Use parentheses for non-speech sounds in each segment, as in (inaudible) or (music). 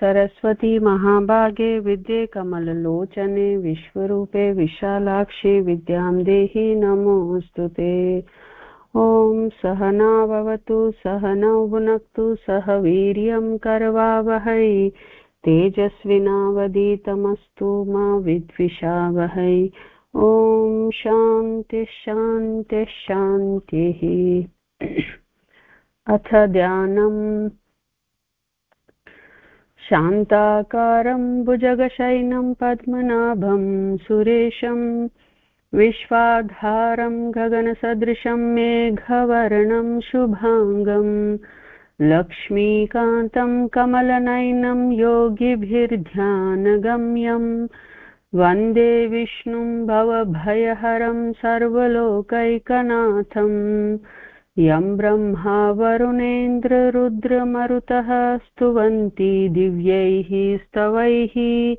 सरस्वती महाभागे विद्ये कमललोचने, विश्वरूपे विशालाक्षि विद्यां देहि नमोऽस्तु ते। ॐ सहना भवतु, सहनौ भुनक्तु, सह वीर्यं करवावहै। तेजस्विनावदीतमस्तु मा विद्विषावहै। ॐ शान्तिः। अथ ध्यानम्। शान्ताकारं भुजगशयनं पद्मनाभं सुरेशं विश्वाधारं गगनसदृशं मेघवर्णं शुभाङ्गम् लक्ष्मीकान्तं कमलनयनं योगिभिर्ध्यानगम्यम् वंदे विष्णुं भवभयहरं सर्वलोकैकनाथम् यं ब्रह्मा वरुणेन्द्ररुद्रमरुतः स्तुवन्ति दिव्यैः, स्तवैः,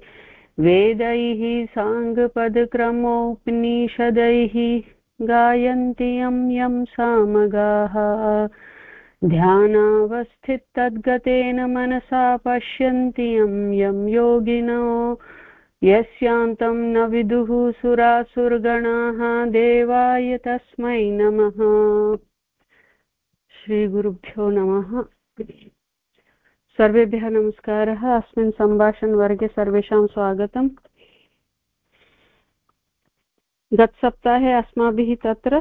वेदैः, साङ्गपदक्रमोपनिषदैः। गायन्ति यं यं सामगाः। ध्यानावस्थितद्गतेन मनसा पश्यन्ति यं यं योगिनो। यस्यान्तं न विदुः सुरासुरगणाः, देवाय तस्मै नमः। श्रीगुरुभ्यो नमः। सर्वेभ्यः नमस्कारः। अस्मिन् सम्भाषणवर्गे सर्वेषां स्वागतम्। गतसप्ताहे अस्माभिः तत्र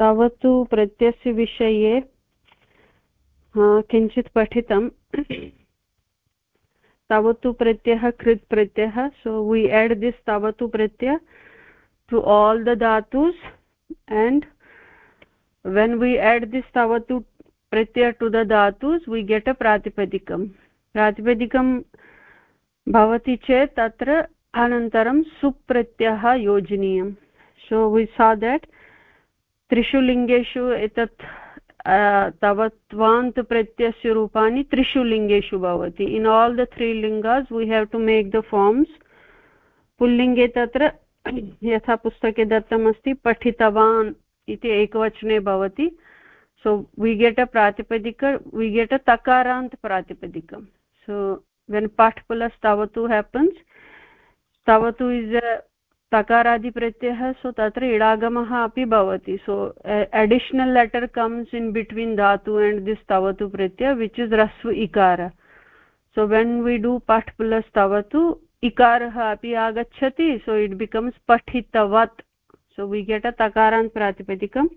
तावत्तु प्रत्ययस्य विषये किञ्चित् पठितं तावत्तु प्रत्ययः कृत् प्रत्ययः। सो वी एड् दिस् तावत्तु प्रत्यय to all the धातुस् and when we add this tavatu pratyaya to the dhatus we get a pratipadikam pratipadikam bhavati chet tatra anantaram supratyah yojaniyam so we saw that त्रिषु लिङ्गेषु एतत् तवत्वान्त प्रत्ययस्य रूपाणि त्रिषु लिङ्गेषु भवति in all the three लिङ्गास् we have to make the forms पुल्लिङ्गे तत्र (coughs) यथा पुस्तके दत्तमस्ति पठितवान् इति एकवचने भवति। सो वि गेट् अ प्रातिपदिक वि गेट् अ तकारान्त प्रातिपदिकं। सो वेन् पाठ् प्लस् तवतु हेपन्स् तवतु इस् तकारादिप्रत्ययः सो तत्र इडागमः अपि भवति। So additional letter comes in between धातु एण्ड् दिस् तवतु प्रत्यय विच् इस् रस्व इकार। सो वेन् वि डु पठ् प्लस् तवतु इकारः अपि आगच्छति सो इट् बिकम्स् पठितवत्। So, we get a takarant pratipadikam.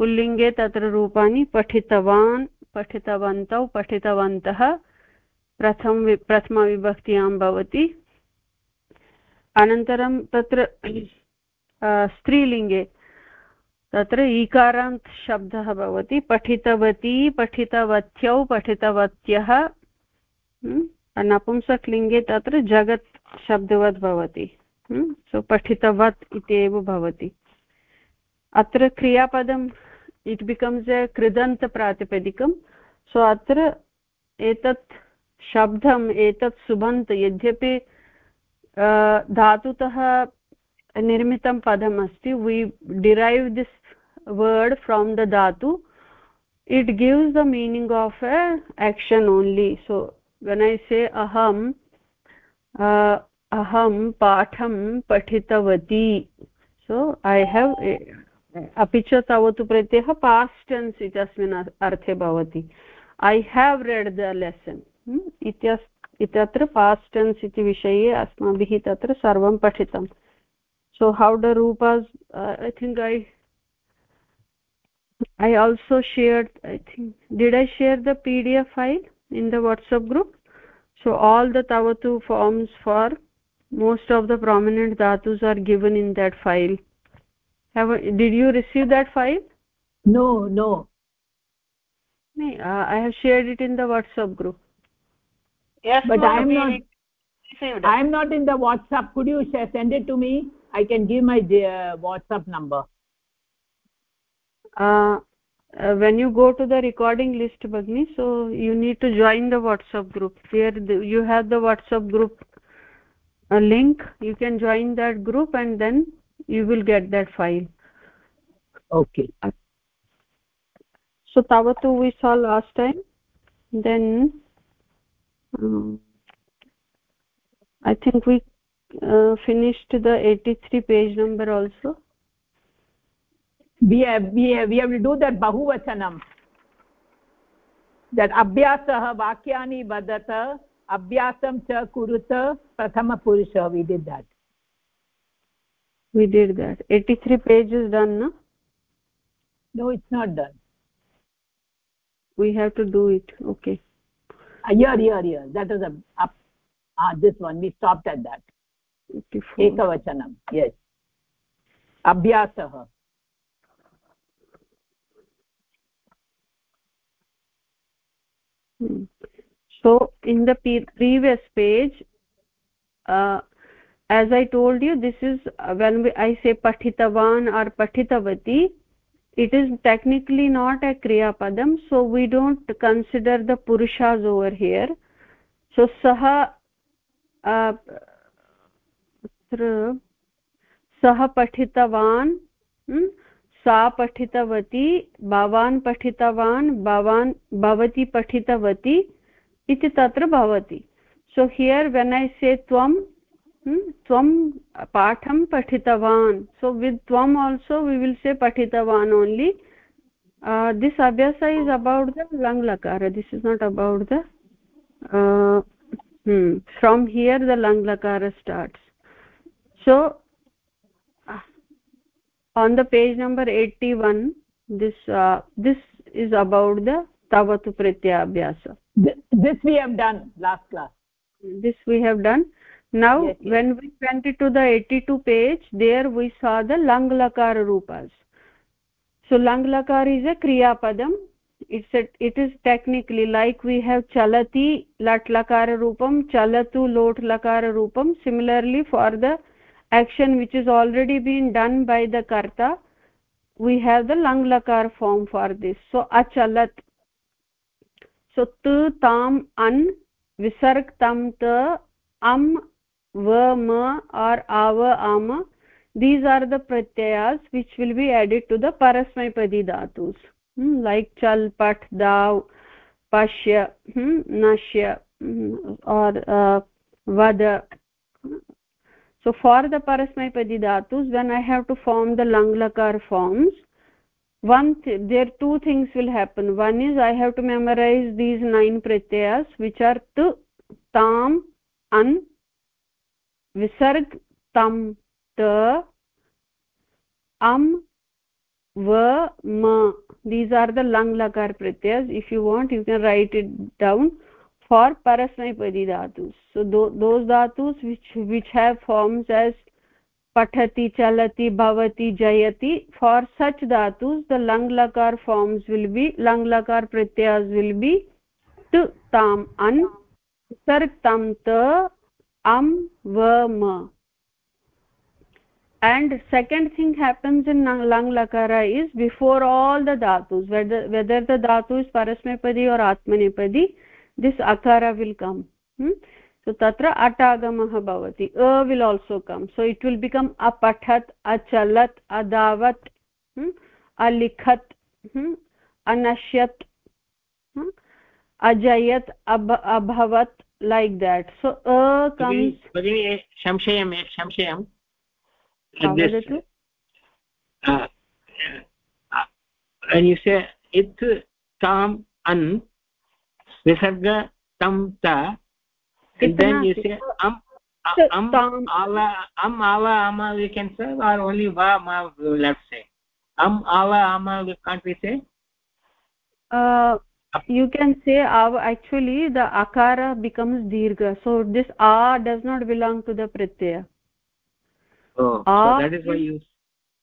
पुल्लिङ्गे तत्र रूपाणि पठितवान् पठितवन्तौ पठितवन्तः प्रथम प्रथमविभक्त्यां भवति अनन्तरं तत्र स्त्रीलिङ्गे तत्र ईकारान्त् शब्दः भवति पठितवती पठितवत्यौ पठितवत्यः नपुंसकलिङ्गे तत्र जगत् शब्दवत् भवति सो हम्म? पठितवत् इति एव भवति अत्र क्रियापदम् इट् बिकम्स् ए कृदन्तप्रातिपदिकं सो अत्र एतत् शब्दम्, एतत् सुबन्त, यद्यपि धातुतः निर्मितं पदम् अस्ति we derive this word from the धातु it gives the meaning of a action only so when I say अहं अहं पाठं पठितवती। सो ऐ हेव् अपि च तवतु प्रत्ययः पास्ट् टेन्स् इत्यस्मिन् अर्थे भवति। I have read the lesson इत्यत्र पास्ट् टेन्स् इति विषये अस्माभिः तत्र सर्वं पठितं। So how the रूपास् I think I i also shared, i think, did i share the pdf file in the whatsapp group? So, all the tavatu forms for most of the prominent dhatus are given in that file. Have did you receive that file? No no. No uh, i have shared it in the whatsapp group. Yes but i am not i am not in the whatsapp. Could you send it to me? I can give my uh, whatsapp number. Uh, uh, when you go to the recording list bagni so you need to join the whatsapp group. There the, you have the whatsapp group a link. You can join that group and then you will get that file. Okay. So tavatu we saw last time. Then um, i think we uh, finished the 83 page number also. We have we have we have to do that bahuvachanam. That abhyasah vakyani vadata did that we did that 83 pages done no no it's not done we have to do it okay uh, here here here that is a up ah this one we stopped at that ekavachanam yes abhyasah hmm. So in the previous page uh, as i told you this is uh, when we, i say pathitavan or pathitavati it is technically not a kriya padam so we don't consider the purushas over here so saha uh, सः पठितवान् सा पठितवती भवान् पठितवान् भवान् भवती पठितवती इति तत्र भवति। So here when I say त्वं त्वं पाठं पठितवान्। सो वित् त्वम् आल्सो वि विल् से पठितवान् ओन्लि दिस् अभ्यास इस् अबौट् द लङ् लकार this is not about the from here the लङ् लकार starts so on the page number 81 this uh, this is about the tavatu pratyaya this we have done last class. This we have done. Now yes, yes. when we went to the 82 page there we saw the lang lakara rupas. So lang lakar is a kriya padam it's a, it is technically like we have chalati lat lakara rupam chalatu lot lakara rupam. Similarly for the action which is already been done by the karta we have the lang lakar form for this. So achalat so तु ताम् अन् विसर्ग तं त अम् व म आर् आव आम these are the प्रत्ययास् which will be added to the परस्मैपदी धातुस् लैक् चल् पठ् दाव् पश्य नश्य आर् वद so for the परस्मैपदी धातुस् when I have to form the लङ्लकार् forms one th there two things will happen one is i have to memorize these nine pratyayas which are tu tam an visarg tam ta am va ma these are the lang lakar pratyayas if you want you can write it down for parasmaipadi dhatus so th those dhatus which which have forms as pathati chalati bhavati jayati for such dhatus the lang lakar forms will be lang lakar pratyas will be t tam an sarg tam ta am va ma and second thing happens in lang lakara is before all the dhatus whether whether the dhatu is parasmaipadi or atmanepadi this akara will come hmm? So तत्र अटागमः भवति अ will also come so it will become अपठत् अचलत् अदावत् अलिखत् अनश्यत् अजयत् अभवत् like that so a come संशयम् संशयम् इत् ताम् अन् विसर्ग तं त and then you say am am ala am ala ama we can say or only va ma we will have say am ala ama we can't we say uh you can say our actually the akara becomes dirgha. So this a does not belong to the pratyaya. Oh a so that is why you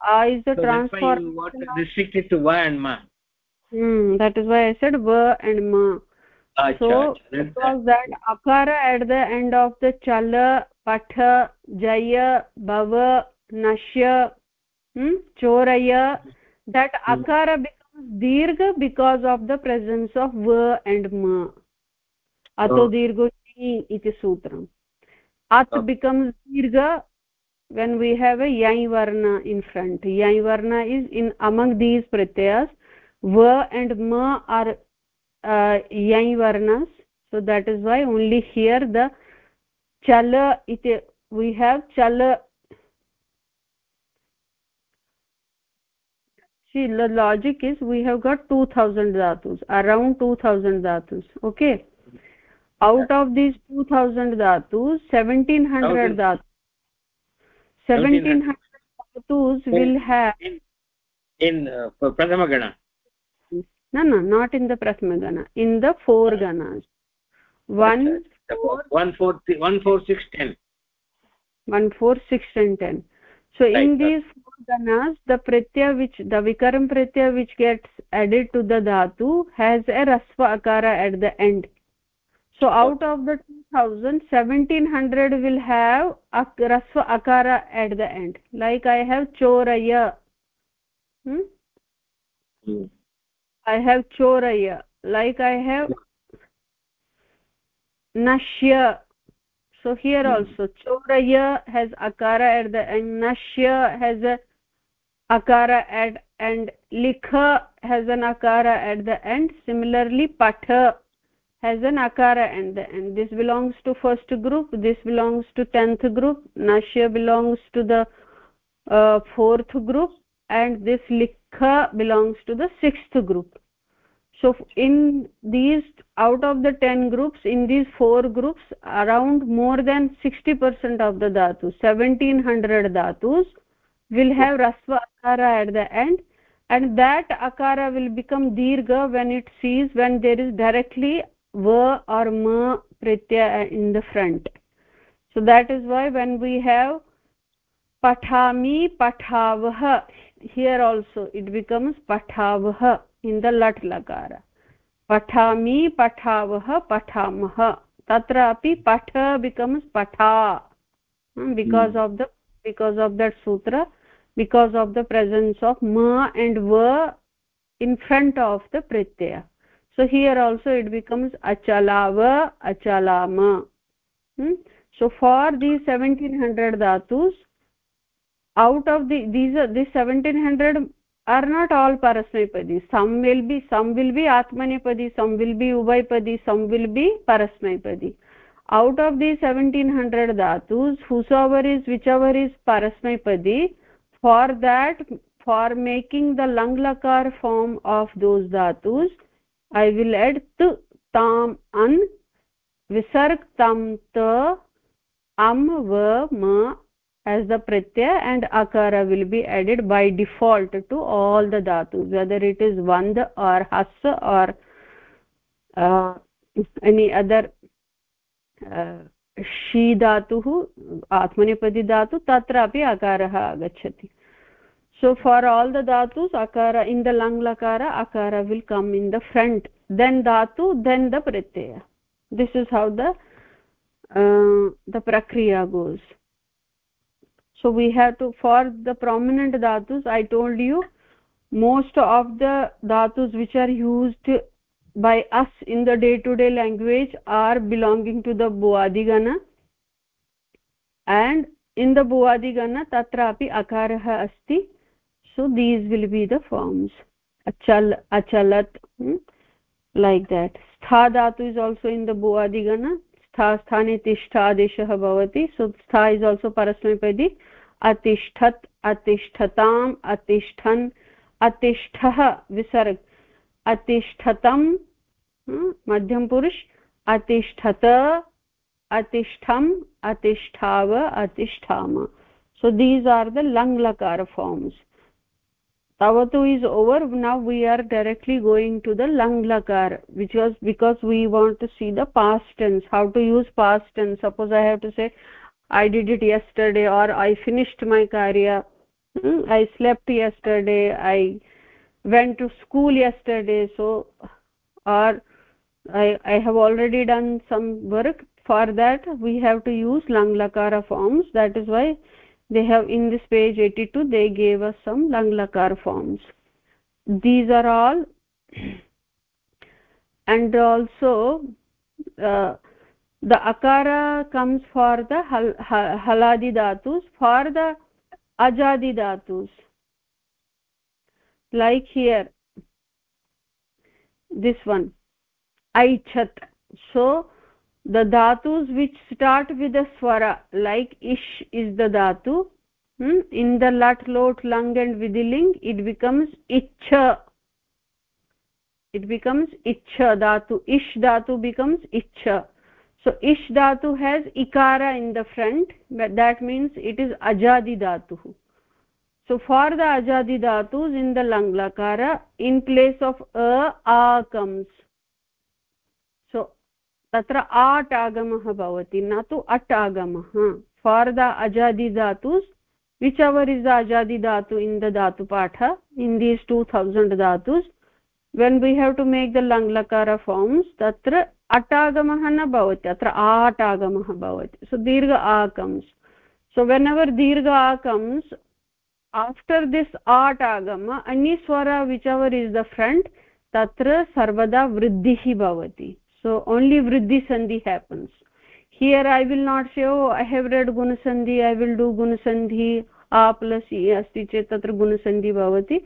a is the so transform you want to restrict it to va and ma. Hmm that is why i said va and ma so because that akara at the end of the chala patha jaya bhava nashya hmm, choraya that hmm. akara becomes dirgha because of the presence of va and ma ato oh. dirgho iti sutram at oh. becomes dirgha when we have a yai varna in front yai varna is in among these pratyas va and ma are uh, yai varnas. So that is why only here the chala iti we have chala see the logic is we have got 2000 dhatus around 2000 dhatus okay? Out of these 2000 dhatus 1700 dhatus 1700 dhatus will have in, in uh, prathama gana no no not in the prathama gana. In the four ganas. One one four one four six ten. One four six and ten. So right. in these four ganas the pratyaya which the vikaram pratyaya which gets added to the dhatu has a rasva akara at the end. So out of the 2000 1700 will have a rasva akara at the end. Like i have choraya. Hmm? Hmm. I have choraya. Like i have nashya. So here hmm. also choraya has akara at the end nashya has a akara at and likha has an akara at the end. Similarly patha has an akara at the end. This belongs to first group this belongs to 10th group nashya belongs to the uh, fourth group and this likha belongs to the sixth group. So in these out of the 10 groups in these four groups around more than 60% of the dhatus 1700 dhatus will have rasva akara at the end. And that akara will become dirgha when it sees when there is directly va or ma pratyaya in the front. So that is why when we have pathami pathavah here also it becomes pathavah in the lat lakara पठामि पठावः पठामः तत्र अपि पठ becomes patha because of the because of that sutra because of the presence of ma and va in front of the pratyaya so here also it becomes achalava achalama hmm? so for these 1700 dhatus out of the these are these 1700 are not all parasmaipadi some will be some will be atmanipadi some will be ubhaipadi some will be parasmaipadi out of these 1700 dhatus whosoever is whichever is parasmaipadi for that for making the lang lakar form of those dhatus i will add t tam an visarg tam ta am va ma as the pratyaya and akara will be added by default to all the dhatus whether it is vand or has or uh, any other uh, शी धातुः धातु तत्र अपि अकारः आगच्छति so for all the dhatus akara in the lang lakara akara will come in the front then dhatu then the pratyaya this is how the uh, the prakriya goes so we have to for the prominent dhatus i told you most of the dhatus which are used by us in the day to day language are belonging to the buadigana and in the buadigana tatra api akarah asti. So these will be the forms. Achal achalat hmm? like that. Stha dhatu is also in the buadigana stha sthane tishtha adeshah bhavati. So stha is also parasmapadi अतिष्ठत्, अतिष्ठताम्, अतिष्ठन, अतिष्ठ, विसर्ग अतिष्ठत मध्यम पुरुष, अतिष्ठत, अतिष्ठम, अतिष्ठाव, अतिष्ठाम. So these are the लङ् लकार forms तवतु is over now we are directly going to the लङ् लकार because because we want to see the past tense how to use past tense suppose I have to say i did it yesterday or i finished my karya hmm? i slept yesterday. I went to school yesterday. So or i i have already done some work. For that we have to use lang lakara forms. That is why they have in this page 82 they gave us some lang forms. These are all (clears throat) and also uh, the akara comes for the hal, haladi dhatus for the ajadi dhatus. Like here this one aichat. So the dhatus which start with a swara like ish is the dhatu hmm? in the lat lot lung and vidiling it becomes ichha it becomes ichha dhatu ish dhatu becomes ichha so ish dhatu has ikara in the front but that means it is ajadi dhatu. So for the ajadi dhatus in the lang lakara in place of a a comes. So tatra at agamah bhavati na tu at agamah for the ajadi dhatus whichever is the ajadi dhatu in the dhatu patha in these 2000 dhatus when we have to make the lang lakara forms tatra अटागमः न भवति, अत्र आटागमः भवति। So दीर्घ आकम्स् so when ever दीर्घ आकम्स् आफ्टर् दिस् आटागम अन्यस्वर which our is the front तत्र सर्वदा वृद्धिः भवति। So only वृद्धिसन्धि happens here I will not say oh I have read गुणसन्धि I will do गुणसन्धि आ प्लस् इ अस्ति चेत् तत्र गुणसन्धि भवति।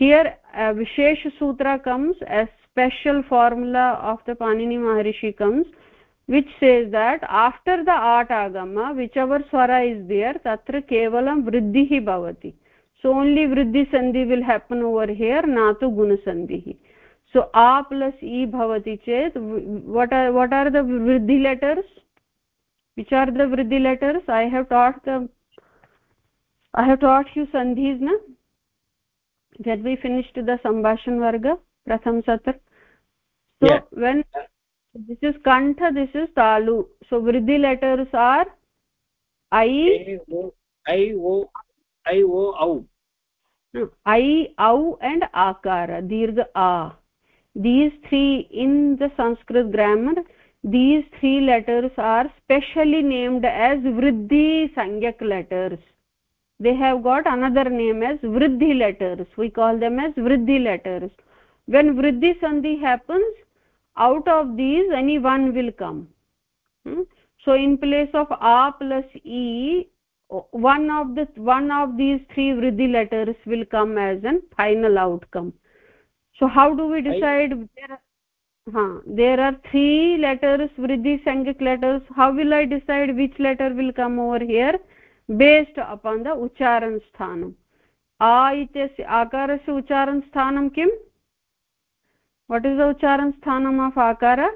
Here uh, विशेषसूत्र comes as special formula of the panini maharishi comes which says that after the at agama whichever swara is there tatra kevalam vriddhi bhavati so only vriddhi sandhi will happen over here na tu guna sandhi so a plus e bhavati chet what are what are the vriddhi letters which are the vriddhi letters i have taught the i have taught you sandhis na that we finished the sambhashan varga pratham satr so yeah. when this is kantha this is talu. So vriddhi letters are i i o i o au. Hmm. I au and akara. Dirgha a. These three in the sanskrit grammar these three letters are specially named as vriddhi sangyak letters. They have got another name as vriddhi letters. We call them as vriddhi letters. When vriddhi sandhi happens out of these any one will come. Hmm? so in place of a plus e one of the one of these three vriddhi letters will come as an final outcome. So how do we decide I... there are, huh, there are three letters vriddhi sangik letters. How will i decide which letter will come over here? Based upon the ucharan sthanam. A ityasya akarasya ucharan sthanam kim what is the ucharan sthanam of akara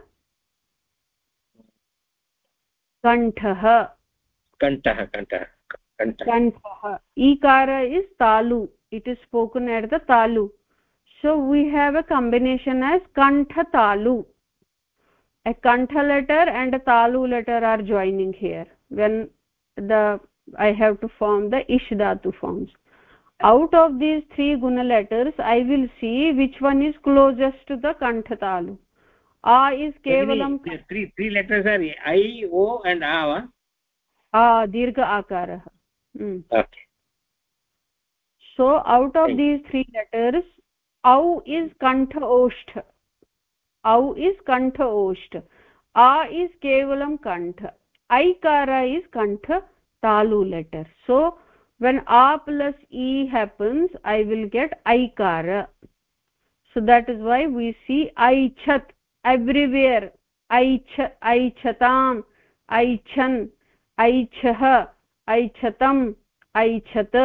kanthah kanthah kanthah kantah ikara is talu it is spoken at the talu so we have a combination as kantha talu a kantha letter and a talu letter are joining here when the i have to form the ish dhatu forms out of these three guna letters i will see which one is closest to the kantha talu a is kevalam three three letters are i o and a a. Dirgha akarah mm. okay. So out of these three letters au is kantha oshtha au is kantha oshtha a is kevalam kantha. Aikara is kantha talu letter. So when a plus e happens i will get aikara so that is why we see aichat everywhere aich aichatam aichan aichah ऐच्छतम् ऐच्छत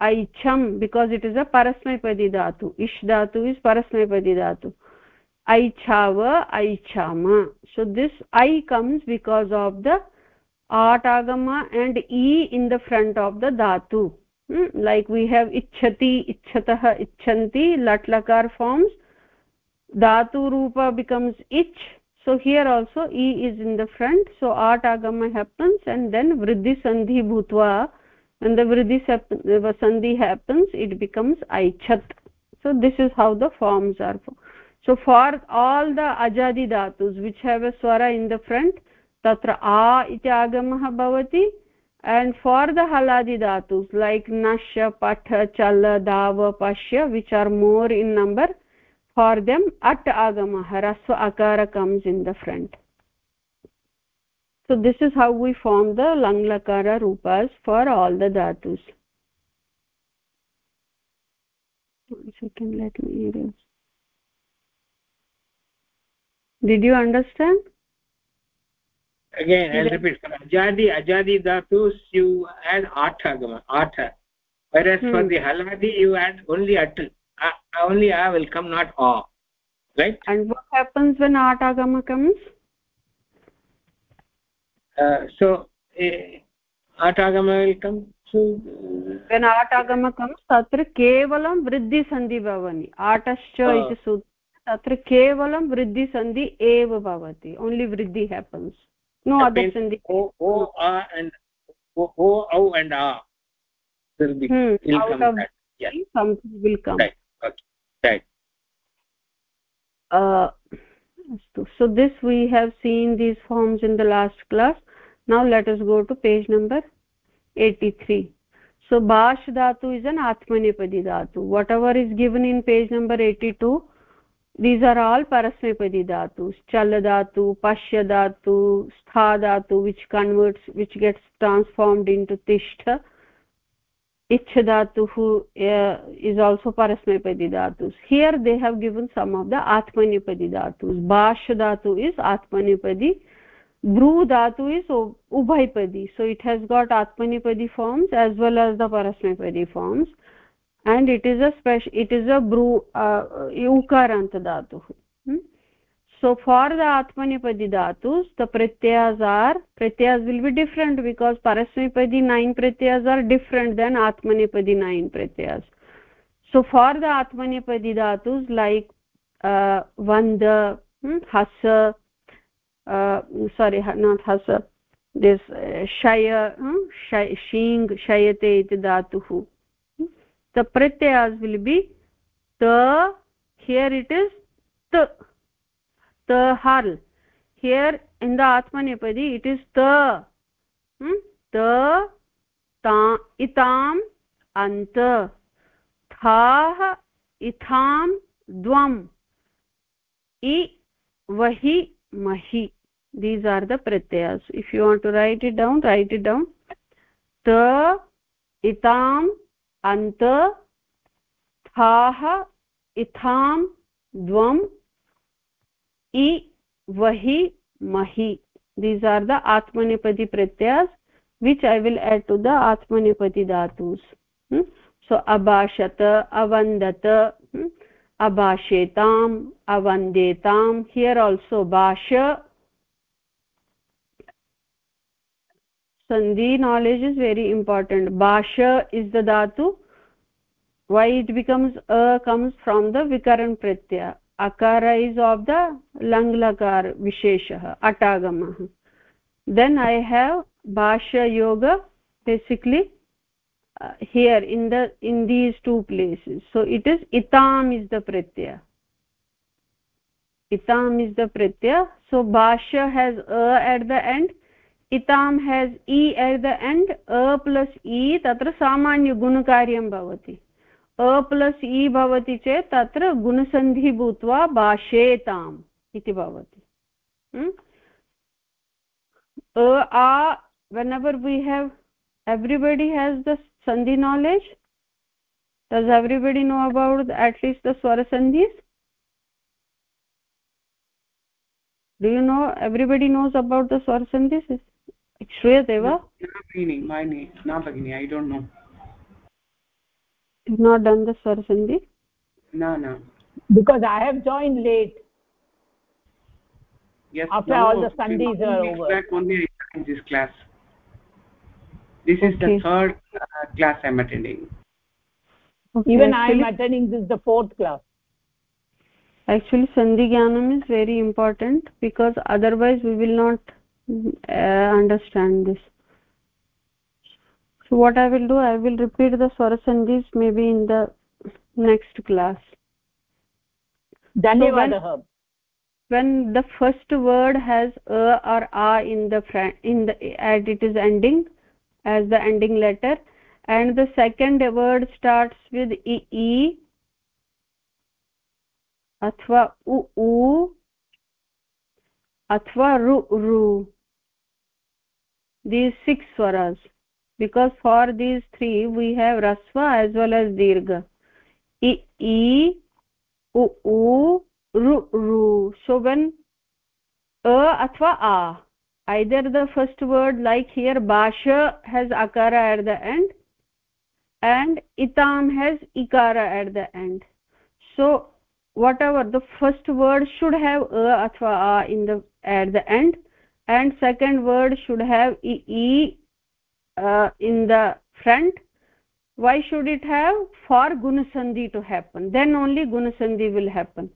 ऐच्छम् because it is a परस्मैपदी धातु इष् धातु is परस्मैपदी धातु ऐच्छाव ऐच्छाम so this i comes because of the atagama and e in the front of the dhatu. Hmm? like we have ichhati ichhatah ichhanti lat lakar forms. Dhatu rupa becomes ich. So here also e is in the front. So at agama happens and then vriddhi sandhi bhutva. When the vriddhi sandhi happens it becomes aichat. So this is how the forms are. So for all the ajadi dhatus which have a swara in the front tatra a iti agamah bhavati and for the haladi dhatus like nasha patha chala dava pashya which are more in number for them at agamah rasva akara comes in the front so this is how we form the lang lakara rupas for all the dhatus one second let me erase did you understand again i'll repeat for ajadi ajadi dhatus you add atagama atha whereas hmm. for the haladi you add only at uh, only a will come not a right and what happens when atagama comes uh, so uh, atagama will come so when atagama comes tatra kevalam vriddhi sandhi bhavani atascha uh, iti sutra तत्र केवलं वृद्धिसन्धि एव भवति only वृद्धि happens no other sandhi o o a and o o au and a will be hmm, will come of that. yeah. something will come. Right okay right. Uh so this we have seen these forms in the last class. Now let us go to page number 83 so bash dhatu is an atmanepadi dhatu. Whatever is given in page number 82 these are all parasmepadi dhatus chal dhatu pashya dhatu stha dhatu which converts which gets transformed into tishtha ich dhatu uh, is also parasmepadi dhatus here they have given some of the atmanipadi dhatus bash dhatu is atmanipadi bru dhatu is ubhaipadi so it has got atmanipadi forms as well as the parasmepadi forms and it is a special it is a bru uh, ukarant dhatu hmm? so for the atmanipadi dhatus the pratyas are pratyas will be different because parasmipadi nine pratyas are different than atmanipadi nine pratyas so for the atmanipadi dhatus like uh, vanda hmm, hasa uh, sorry not hasa this uh, shaya hmm, shay, shing shayate iti dhatuh the pratyas will be ta here it is ta ta hal here in the atmanepadi it is ta hmm? ta ta itam ant thah itham dvam i vahi mahi these are the pratyas if you want to write it down write it down ta itam अन्तःथाः इथां द्वम् इ वहि महि। These are the आत्मनेपदि प्रत्ययस् which I will add to the आत्मनेपदि धातूस्। Hmm? सो अभाषत, अवन्दत हम्म? अभाषेताम् अवन्देताम् हियर् आल्सो भाष sandhi knowledge is very important basha is the dhatu why it becomes a comes from the vikaran pratyaya akara is of the lang lakar visheshah atagamah then i have basha yoga basically uh, here in the in these two places so it is itam is the pratyaya itam is the pratyaya so basha has a at the end इताम has इ at the end अ plus इ तत्र सामान्यगुणकार्यं भवति। अ plus इ भवति चेत् तत्र गुणसन्धि भूत्वा भाषेताम् इति भवति। Uh, uh whenever we have everybody has the सन्धि knowledge does everybody know about at least the स्वरसन्धिस् do you know everybody knows about the स्वरसन्धिस् श्रूयते वा न भगिनि I don't know not done the swar sandhi no no because i have joined late yes after no, all the sandhis are over back only in this class this is okay. the third uh, class i'm attending okay. even i am attending this the fourth class actually sandhi gyanam is very important because otherwise we will not uh, uh, understand this. So what i will do i will repeat the swara sandhis maybe in the next class. Dhanyavadah so when, the first word has a or a in the in the at it is ending as the ending letter and the second word starts with e e athwa u u athwa ru ru these six swaras. Because for these three we have rasva as well as dirgha. I e u u ru ru. So when a athva a either the first word like here basha has akara at the end and itam has ikara at the end. So whatever the first word should have a athwa a in the at the end and second word should have e, e uh, in the front why should it have for gunasandhi to happen then only gunasandhi will happen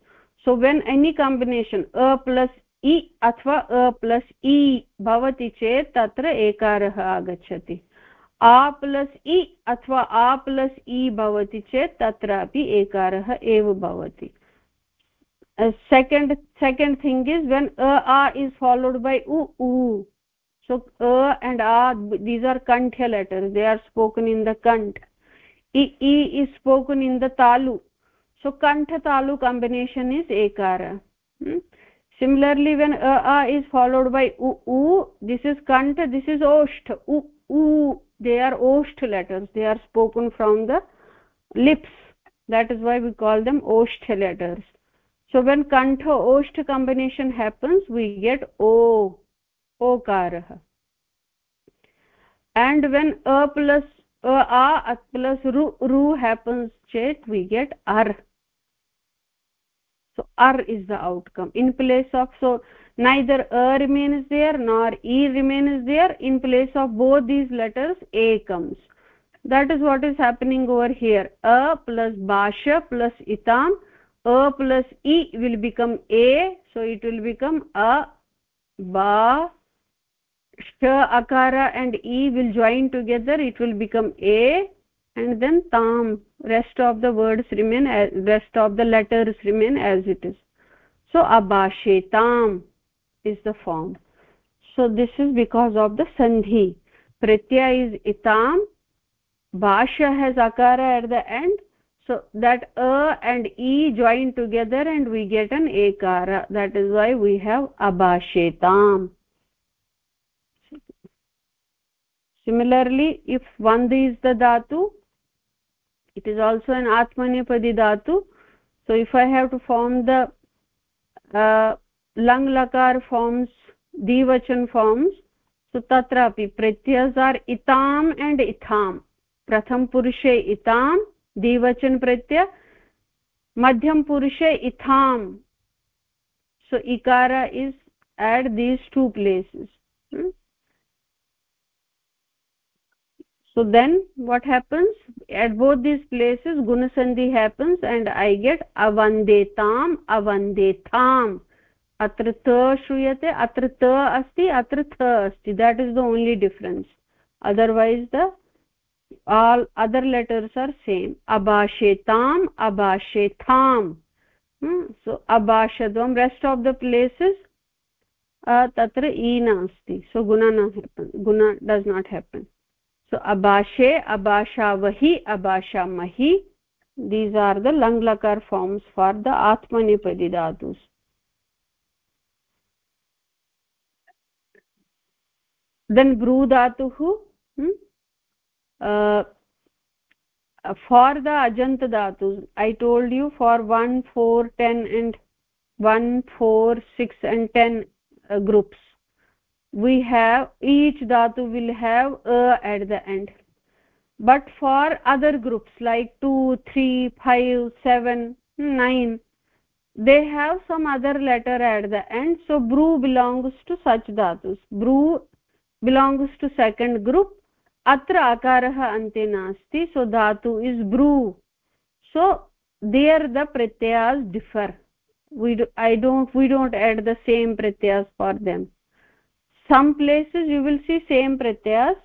so when any combination a plus e athva a plus e bhavati chet tatra ekarah agachati a plus इ अथवा आ plus इ भवति चेत् तत्रापि एकारः एव Uh, second second thing is when a a is followed by u u. So a and a these are kanthya letters. They are spoken in the kant. E e is spoken in the talu. So kantha talu combination is ekara. Hmm? similarly when a a is followed by u u this is kant this is osht. U u they are osht letters. They are spoken from the lips. That is why we call them osht letters so when kantha osht combination happens we get o okarah. And when a plus a a plus ru ru happens chet we get ar so ar is the outcome. In place of so neither a remains there nor e remains there. In place of both these letters a comes. That is what is happening over here. A plus basha plus itam a plus e will become a so it will become a ba. Sh akara and e will join together it will become a and then tam. Rest of the words remain as rest of the letters remain as it is. So abashetam is the form. So this is because of the sandhi. Pratyaya is itam bhasha has akara at the end so that a and e join together and we get an ekara that is why we have abhashetam similarly if vand is the dhatu it is also an atmanepadi dhatu so if i have to form the uh, लङ् लकार forms dvachan forms so tatrapi pratyas are itam and itham pratham purushe itam pratyay madhyam purushe itham so ikara is at these two places hmm? so then what happens at both these places gunasandhi happens and i get avandetam avandetham अत्र त श्रूयते अत्र त अस्ति अत्र थ अस्ति that is the only difference otherwise the all other letters are same abashetam abashetham hmm? so abashadvam rest of the places uh, tatra e nasti so guna na happen guna does not happen so abashe abashavahi abashamahi these are the lang lakar forms for the atmanipadi dhatus then bru dhatuh hmm? Uh, for the ajant dhatu i told you for 1 4 10 and 1 4 6 and 10 uh, groups. We have each dhatu will have a at the end. But for other groups like 2 3 5 7 9 they have some other letter at the end. So bru belongs to such dhatus. Bru belongs to second group अत्र अकारः अन्ते नास्ति, so धातु is ब्रू so there the प्रत्ययास् differ I don't we don't add the same प्रत्ययास् for them some places you will see same प्रत्ययास्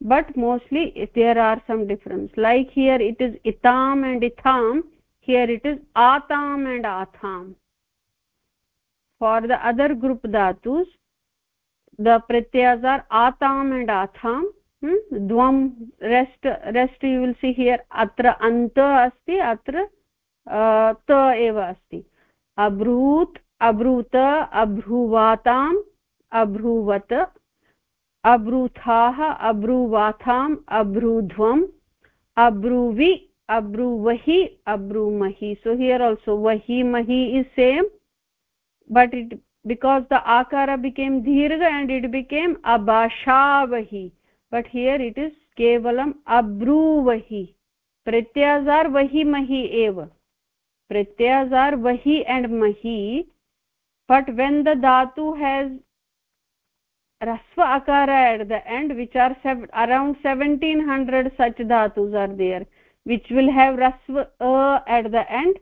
but mostly there are some difference like here it is इताम् and इथाम् here it is आताम् and आथाम् for the other group dhatus, the pratyayas are atam and atham. द्वं rest rest you will see here अत्र अन्त अस्ति अत्र त एव अस्ति अभ्रूत् अभ्रूत अभ्रूवाताम् अभ्रूवत् अभ्रूथाः अभ्रूवाथाम् अभ्रूध्वम् अभ्रूवि अभ्रूवहि अभ्रूमहि सो हियर् आल्सो वहि महि is same but it because the आकार बिकेम् दीर्घ एण्ड् इट् बिकेम् अभाषावहि but here it is kevalam abruvahi pratyas are vahi mahi eva pratyas are vahi and mahi but when the dhatu has rasva akara at the end which are around 1700 such dhatus are there which will have rasva a at the end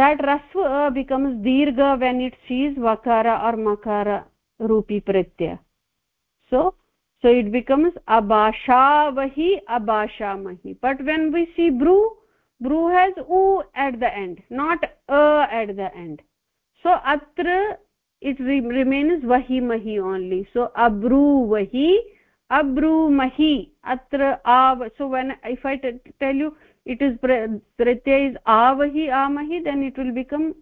that rasva a becomes dirgha when it sees vakara or makara rupi pratyaya so so it becomes abashavahi abashamahi but when we see bru bru has u at the end not a at the end so atra it remains vahi mahi only so abru vahi abru mahi atra av so when if i tell you it is pratyay is avahi amahi then it will become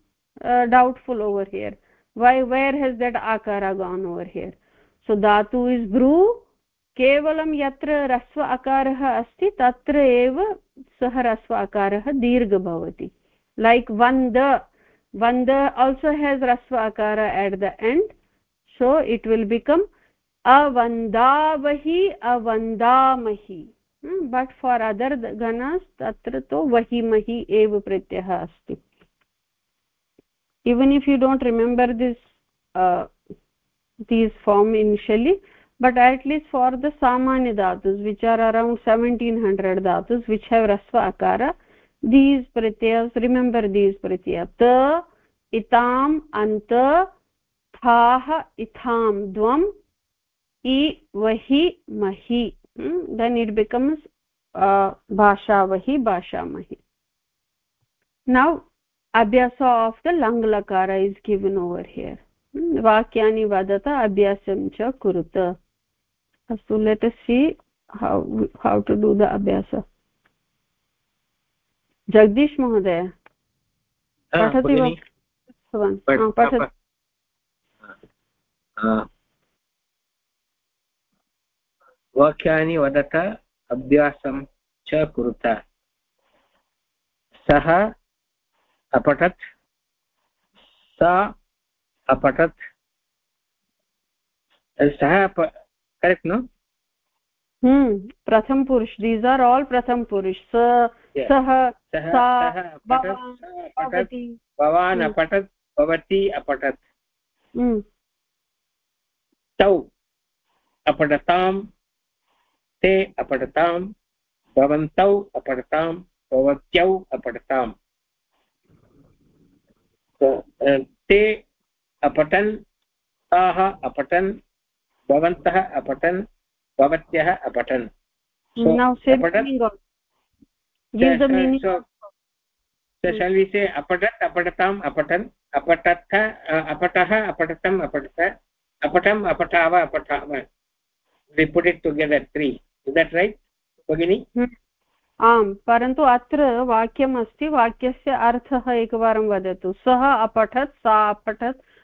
uh, doubtful over here why where has that akara gone over here so dhatu is bru केवलं यत्र ह्रस्व अकारः अस्ति, तत्र एव सः ह्रस्व अकारः दीर्घ भवति. लैक् वन्द वन्द आल्सो हेज् ह्रस्व अकार at the end so it will become अवन्दावहि, अवन्दामहि. बट् फार् अदर् गणस् तत्र तो तु वहिमहि एव प्रत्ययः अस्ति. Even if you don't remember this these form initially but at least for the samanya dhatus which are around 1700 dhatus which have rasva akara these pratyas remember these pratyas ta itam ant thah itham dvam i vahi mahi hmm? then it becomes uh, bhasha vahi bhasha mahi now abhyasa of the lang lakara is given over here वाक्यानि वदत अभ्यासं च कुरुत अस्तु let us C how how to do the abhyasa. Jagdish महोदय पठति वा वाक्यानि वदत अभ्यासं च कुरुत सः अपठत् सा अपठत् सः करेक्ट् नो प्रथम पुरुष दीस् आर् आल् प्रथम पुरुष सः भवान् अपठत् भवती अपठत् तौ अपठतां ते अपठतां भवन्तौ अपठतां भवत्यौ अपठताम् ते अपठन् ताः अपठन् भवन्तः अपठन् भवत्यः अपठन्। शल्विषे अपठत् अपठताम् अपठन्? अपठत्थ अपठः अपठतम् अपठत अपठम् अपठाव अपठाम we put it together three that right भगिनि आम् परन्तु अत्र वाक्यम् वाक्यस्य अर्थः एकवारं वदतु सः अपठत् सा अपठत्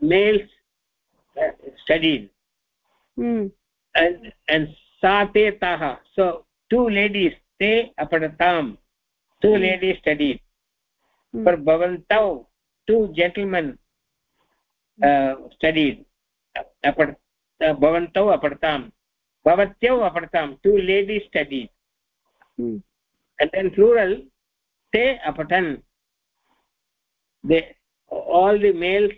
males uh, studied hmm. and and sa te taha so two ladies te apadatam two hmm. ladies studied hmm. for bhavantau two gentlemen uh, studied apad uh, bhavantau apadatam bhavatyau apadatam two ladies studied hmm. and then plural te apatan they all the males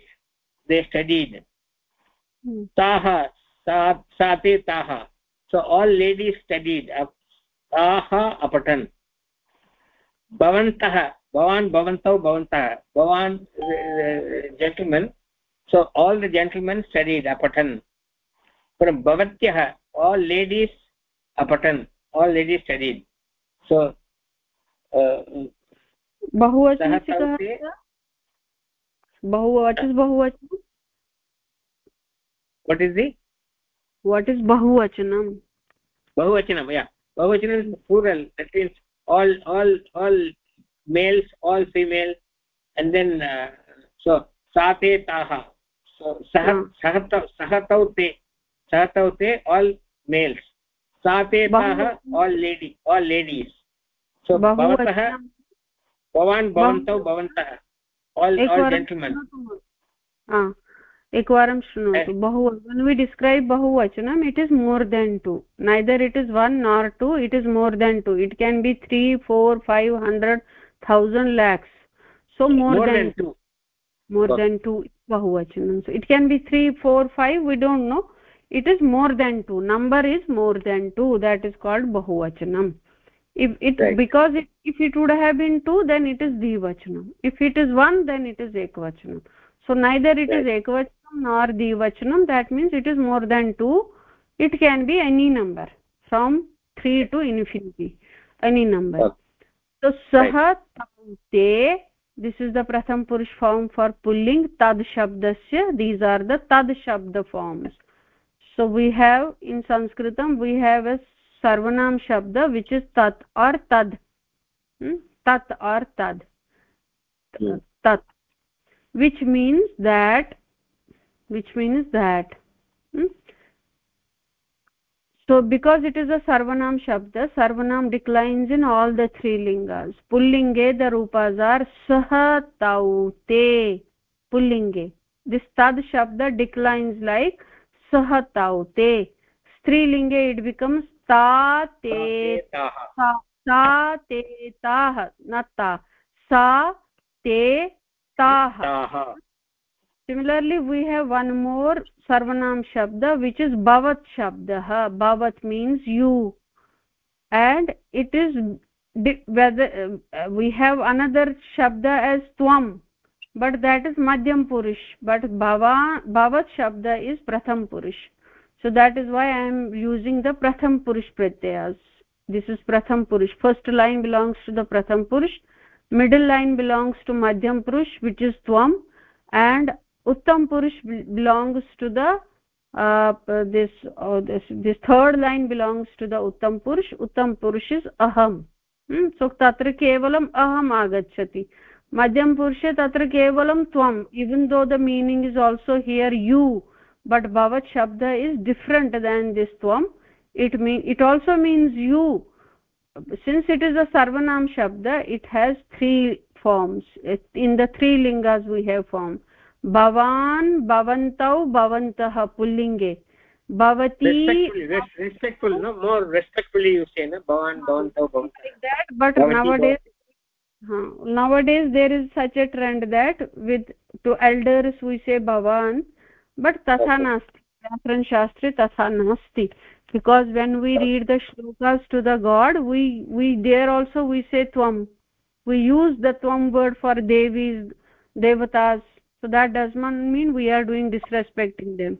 they studied hmm. taha sa te taha so all ladies studied taha apatan bhavantah bhavan bhavantau bhavantah bhavan gentlemen so all the gentlemen studied apatan from bhavatyah all ladies apatan all ladies studied so बहुवचनस्य bahu what is bahuvachanam what is the what is bahuvachanam bahuvachanam yeah bahuvachanam is plural that means all all all males all female and then uh, so sate taha so sah sah sah tau te sah te all males sate taha all lady all ladies so bhavatah bhavan bhavantau bhavantah all all gentlemen ekvaram shrunotu bahu when we describe bahuvachanam it is more than two neither it is one nor two it is more than two it can be three four five hundred thousand lakhs so more, more than, than two more okay. than two bahuvachanam so it can be three four five we don't know it is more than two number is more than two that is called bahuvachanam if it right. because it, if it would have been two then it is dvivachanam if it is one then it is ekvachanam so neither it right. is ekvachanam nor dvivachanam that means it is more than two it can be any number from 3 to infinity any number okay. so sah te this is the pratham purush form for pulling tad shabdasya these are the tad shabda forms so we have in sanskritam we have a which is tat or tad hmm? tat or tad hmm. tat which means that which means that hmm? so because it is a sarvanam shabda sarvanam declines in all the three lingas pullinge the rupas are sah tau te pullinge this tad shabda declines like sah tau te strilinge it becomes ta te ta te tah not ta sa te tah similarly we have one more sarvanam shabda which is bhavat shabdah bhavat means you and it is whether uh, we have another shabda as tvam but that is madhyam purush but bhava bhavat shabda is pratham purush so that is why i am using the pratham purush pratyayas. This is pratham purush. First line belongs to the pratham purush. Middle line belongs to madhyam purush which is tvam. And uttam purush belongs to the uh, this, uh, this this third line belongs to the uttam purush. Uttam purush is aham. Hmm? so tatra kevalam aham agachati madhyam purushe tatra kevalam tvam. Even though the meaning is also here you but bhavat shabda is different than this tvam. It mean it also means you. Since it is a sarvanam shabda it has three forms. It, in the three lingas we have form. Bhavan bhavantau bhavantah pullinge. Bhavati respectfully, respectful no more respectfully you say na bhavan bhavantau bhavantah but nowadays huh, nowadays there is such a trend that with to elders we say bhavan but tatha nasti vyakaran shastre tatha nasti. Because when we read the shlokas to the god we we there also we say tvam. We use the tvam word for devis devatas. So that does not mean we are doing disrespecting them.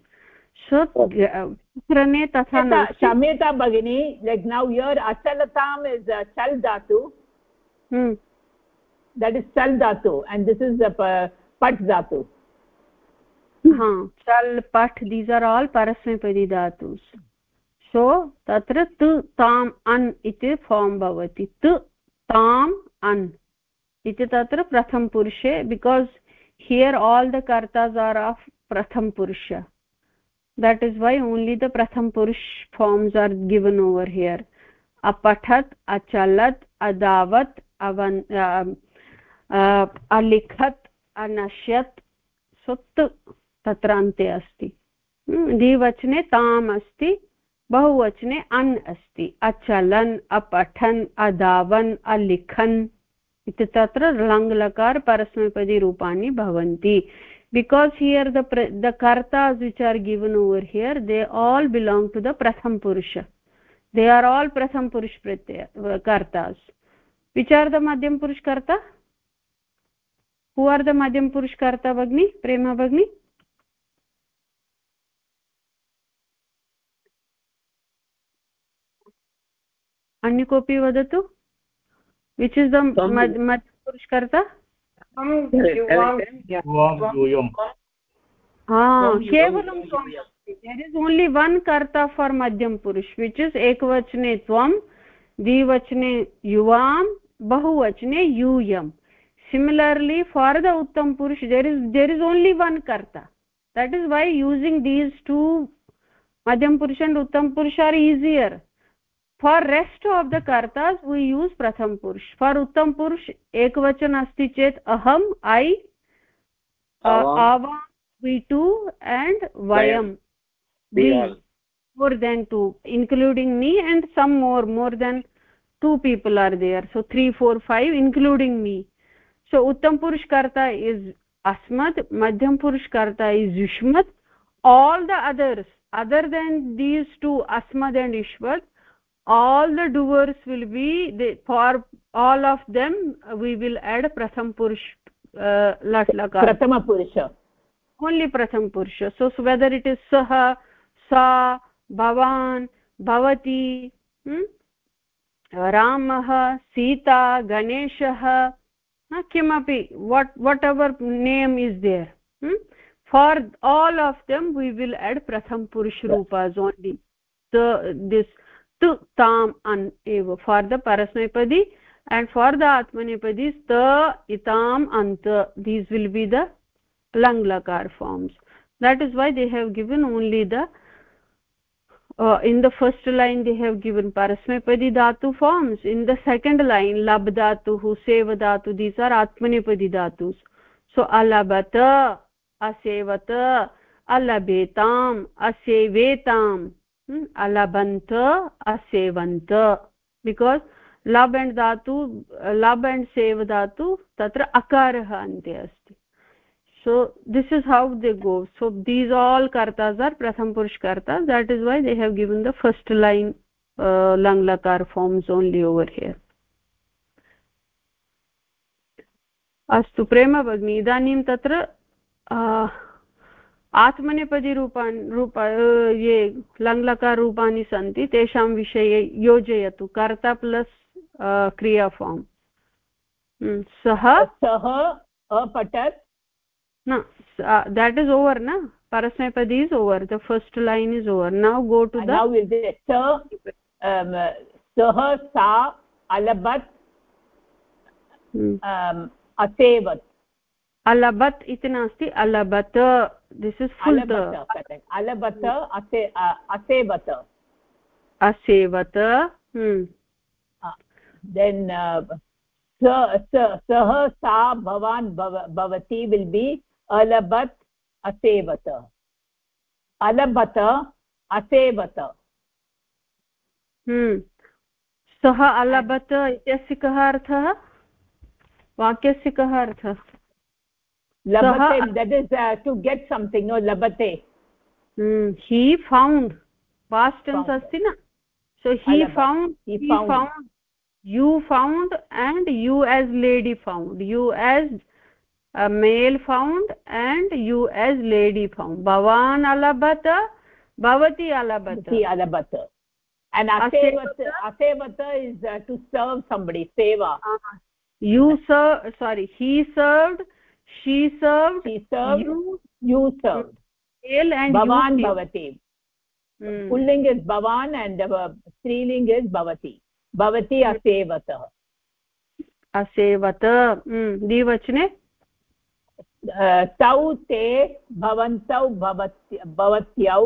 So prane tatha shameta bagini like now here achalatam is uh, chal dhatu. Hmm. That is chal dhatu and this is the uh, pat dhatu हाँ। चल पठ सो तत्र तु ताम् अन् इति form भवति। तु ताम् अन् इति तत्र प्रथमपुरुषे बिकास् हियर् आल् द कर्तास् आर् आफ् प्रथमपुरुष that is why only the प्रथमपुरुष forms are given over here अपठत्, अचलत्, अदावत्, अवन् अलिखत्, अनश्यत्। सुत् तत्र अन्ते अस्ति हम्म, द्विवचने ताम् अस्ति, बहुवचने अन् अस्ति। अचलन्, अपठन्, अधावन्, अलिखन् इति तत्र लङ्लकार परस्मैपदीरूपाणि भवन्ति। बिकास् हियर् द प्र the कर्तास् which are given over here they all belong to the प्रथम पुरुष दे आर् आल् प्रथम पुरुष प्रत्यय कर्तास् विच् आर् द मध्यम पुरुष कर्ता हु आर् द मध्यम भगिनी प्रेमा भगिनी अन्य कोऽपि वदतु विच् इस् द मध्यपुरुषकर्ता केवलं there is only one karta for madhyam purush which is ekvachane tvam dvachane yuvam bahuvachane yuyam similarly for the uttam purush there is there is only one karta that is why using these two madhyam purush and uttam purush are easier for rest of the kartas we use pratham purush for uttam purush ekvachan asti chet aham i avam we two and vayam we more than two including me and some more more than two people are there so three four five including me so uttam purush karta is asmat madhyam purush karta is yushmat all the others other than these two asmad and ishvat all the doers will be the, for all of them we will add pratham purush uh, lat lakar prathama purusha only pratham purusha so, so whether it is saha sah सा भवान् भवती रामः सीता गणेशः किमपि what whatever name is there for all of them we will add प्रथम पुरुष रूपास् only this tu tam an for the parasmaipadi and for the atmanepadi sta itam anta these will be the langlakar forms. That is why they have given only the uh, in the first line they have given parasmaipadi dhatu forms. In the second line lab dhatu these are atmanepadi dhatus. So alabata asevata alabetam asevetam. अलभन्त असेवन्त because लब् and धातु लब् and सेव् धातु तत्र अकारः अन्ते अस्ति। So this is how they go so these all कर्तास् are प्रथमपुरुषकर्ता that is why they have given the first line लङ् लकार फार्म्स् ओन्ली ओवर् हियर् अस्तु प्रेम भगिनी इदानीं तत्र आत्मनेपदी रूपाणि रूप ये लङ्लकारूपाणि सन्ति तेषां विषये योजयतु कर्ता प्लस् क्रिया फार्म् हम्म, सः? सः अपठत्। न देट् इस् ओवर् न? परस्मैपदि is over the first line is over now go to सः सा अलभत् हम्म। um, असेवत्। अलबत् इति नास्ति अलबत् दिस् इस् अलबत् असेवत्। असेवत् देन् सः सा भवान् भवति विल् बि अलबत् असेवत्। अलभत असेवत। हम्म। सः अलभत इत्यस्य कः अर्थः? वाक्यस्य कः अर्थः? labate that is uh, to get something or labate hmm, he found past tense asti so he found he, found. you found and you as lady found. You as a male found and you as lady found. Bhavan alabata bhavati alabata bhavati alabata and asevata asevata is uh, to serve somebody seva. Ah, you serve sorry he served she served she served you you served male and bhavan bhavati hmm. pulling is bhavan and uh, striling is bhavati भवती असेवतः असेवत द्विवचने तौ ते भवन्तौ भवत्यौ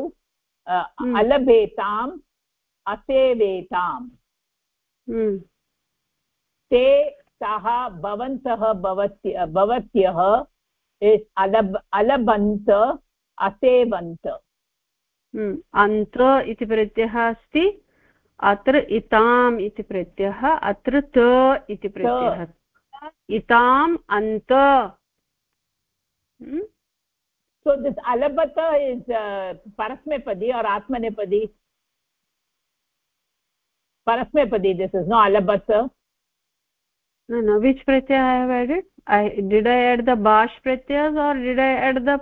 अलभेताम् असेवेताम् ते सः भवन्तः भवत्य भवत्यः अलभ अलभन्त असेवन्त। अन्त इति प्रत्ययः अस्ति अत्र इताम् इति प्रत्ययः अत्र त इति प्रत्ययः। इताम् अन्त। so this alabata is uh, parasmepadi or atmanepadi parasmepadi this is no alabata no no which pratyaya i have added i did i add the bash pratyas or did i add the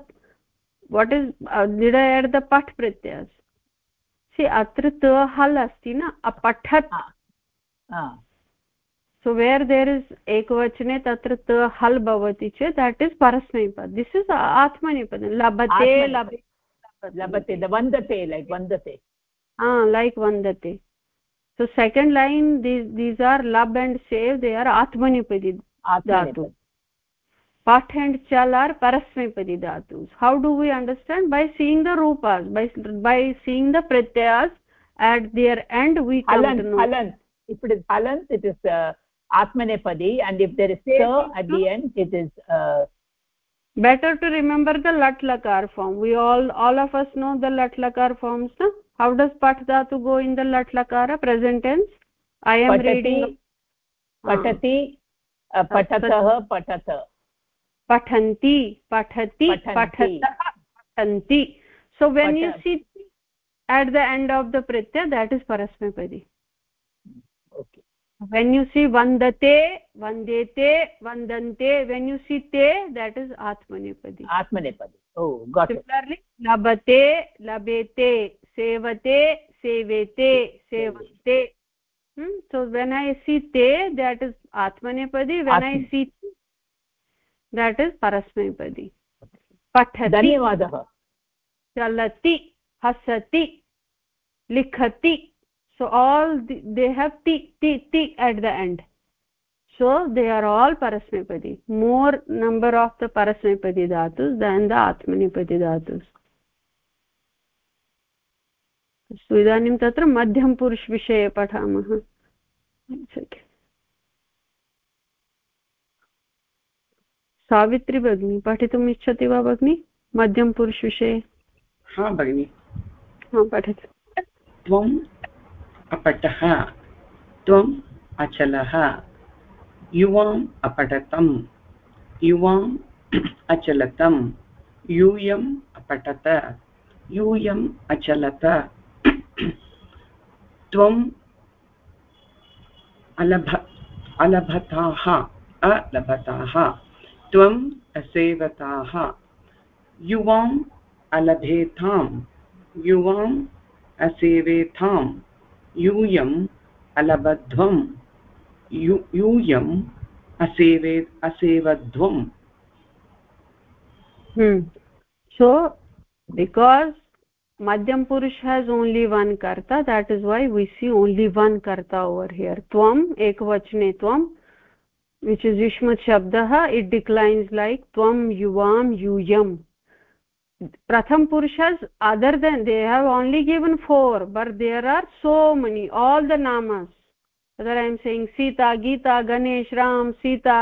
what is uh, did i add the pat pratyas सि अत्र त हल् अस्ति न अपठत् so where there is ekvachane tatra ta hal bhavati che that is parasmaipad this is atmanipad labate labate labate the vandate like vandate ah like vandate so second line these these are lab and save they are atmanipadi dhatu. Pat and chal are parasmaipadi dhatus how do we understand? By seeing the rupas by by seeing the pratyas at their end we come halant, to know. halant if it is halant it is uh, atmanepadi and if there is sa at the end it is uh, better to remember the lat lakar form. We all all of us know the lat lakar forms no? How does pat dhatu go in the lat lakara present tense i am patati, reading patati uh, patatah patat pathanti pathati pathatah pathanti so when Patat. you see at the end of the pratyaya that is parasmapadi okay when you see vandate vandete vandante when you see te that is atmanepadi atmanepadi oh got similarly it. labate labete सेवते सेवेते सेवते। So when I see ते that is आत्मनेपदि when I see that is परस्मैपदि। पठ धन्यवादः। चलति हसति लिखति। So all they have ति ति ति at the end so they are all परस्मैपदि। More number of the परस्मैपदि दातु देन् द आत्मनेपदि दातुस् अस्तु इदानीं तत्र मध्यमपुरुषविषये पठामः। सावित्री भगिनी पठितुम् इच्छति वा भगिनि? मध्यमपुरुषविषये हा भगिनि। हा पठतु। त्वम् अपटः त्वम् अचलः युवाम् अपठतम् युवाम् अचलतम् यूयम् अपठत यूयम् अचलत। त्वम् अलभ, अलभताः अलभताः त्वम् असेवताः युवाम् अलभेताम् युवाम् असेवेताम् यूयम् अलबध्वम् यूयम् असेवे, असेवध्वम् hmm. so, because मध्यम पुरुष हेज ओन्ली वन कर्ता that is why we see only one कर्ता ओवर हियर त्वम् एकवचने त्वम् विच् इस् युष्मत् शब्दः इट् डिक्लैन्स् लैक् त्वं युवां यूयम् प्रथम पुरुषस् other than they have only given four but there are so many all the नामस् other I am Sita Gita Ganesh Ram Sita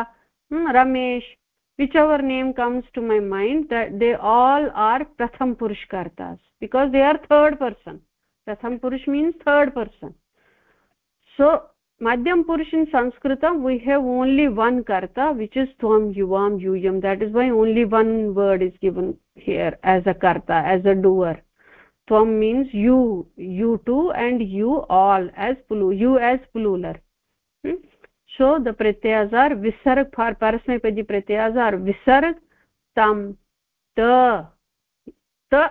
Ramesh whichever name comes to my mind that they all are pratham purush kartas because they are third person. Pratham purush means third person. So madhyam purush in sanskritam we have only one karta which is tvam yuvam yuyam that is why only one word is given here as a karta as a doer. Tvam means you you two and you all as you as plural? So the pratyas are visarg for parasmapadi pratyas are visarg tam ta ta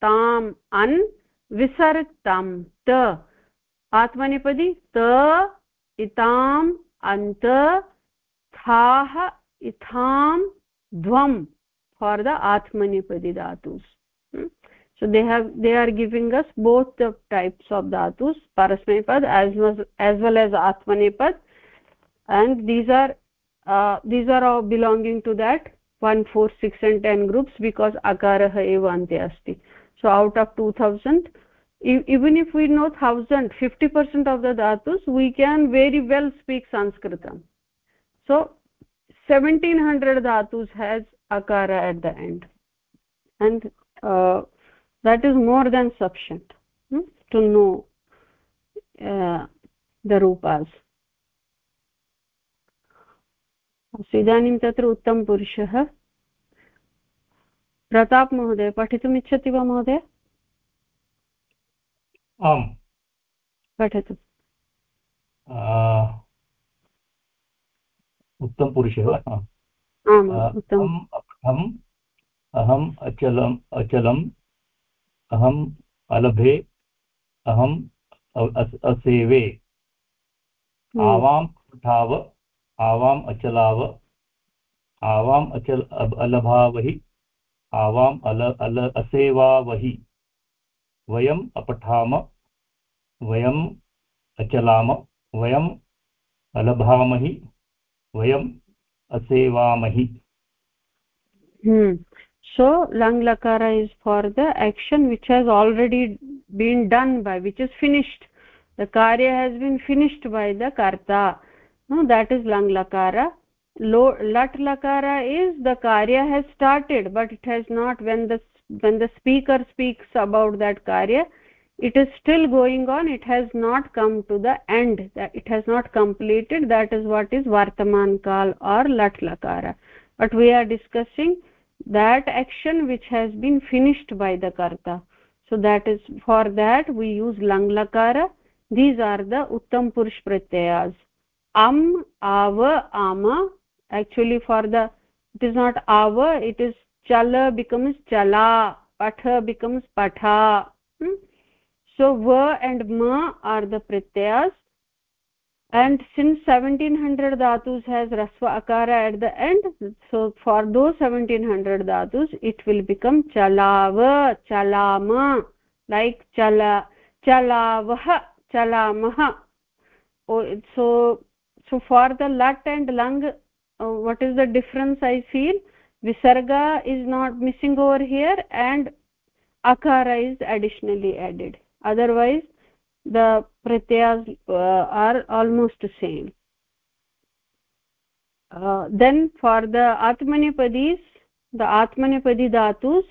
tam an visarg tam ta ta itam ant thah itham dvam for the atmanipadi dhatus hmm? so they have they are giving us both the types of dhatus parasmapad as well as as well as atmanipad and these are uh, these are all belonging to that 1 4 6 and 10 groups because akarah eva ante asti so out of 2000 even if we know 1000 50% of the dhatus we can very well speak sanskritam. So 1700 dhatus has akara at the end. And uh, that is more than sufficient hmm, to know uh, the rupas इदानीं तत्र उत्तमपुरुषः. प्रताप् महोदय पठितुम् इच्छति वा महोदय? आम्. पठतु. उत्तमपुरुषः अहम् अहम् अचलम् अचलम् अहम् अलभे अहम् असेवे। आवाम् अपठाव आवाम् अचलाव आवाम् अचल अलभावहि आवाम् अल अल असेवावहि वयम् अपठाम वयम् अचलाम वयम् अलभामहि वयम् असेवामहि hmm. so lang lakara is for the action which has already been done by which is finished the karya has been finished by the karta no that is lang lakara. Lat lakara is the karya has started but it has not when the when the speaker speaks about that karya it is still going on. It has not come to the end. It has not completed. That is what is vartaman kal or lat lakara. But we are discussing that action which has been finished by the karta. So that is for that we use lang lakara. These are the uttam purush pratyayas am ava ama. Actually for the it is not ava it is chala becomes chala patha becomes patha. Hmm? so va and ma are the pratyayas. And since 1700 dhatus has rasva akara at the end so for those 1700 dhatus it will become chalava chalama. Like chala chalavah chalamah oh so so for the lat and lung uh, what is the difference i feel? Visarga is not missing over here and akara is additionally added. Otherwise the pratyas uh, are almost the same. Uh, then for the atmanipadis the atmanipadi dhatus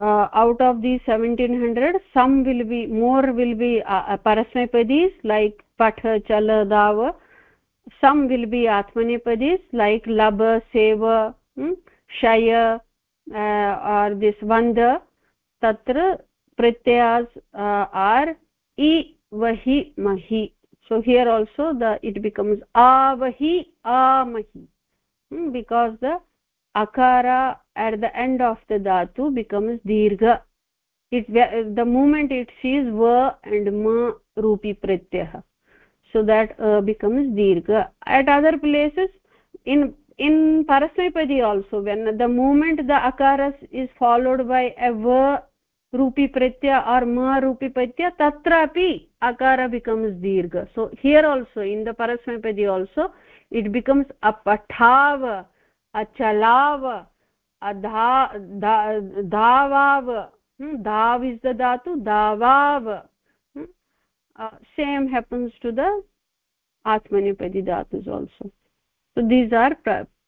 uh, out of these 1700 some will be more will be uh, parasmapadis like patha chala dava some will be आत्मनेपदीस् like लब सेव शय are this वन्द तत्र प्रत्ययास् are इ वहि महि so here also the it becomes आ आमहि बिकास् द अकार at the end of the धातु बिकम्स् दीर्घ it the moment it sees व एण्ड् म रूपी प्रत्ययः so that uh, becomes dirgha. At other places in in parasmapadi also when the moment the akara is followed by a va rupi pratya or ma rupi pratya tatra api akara becomes dirgha. So here also in the parasmapadi also it becomes apathav achalav adha dhavav hmm, dhav is the dhatu dhavav uh, same happens to the atmanipadi dhatus also so these are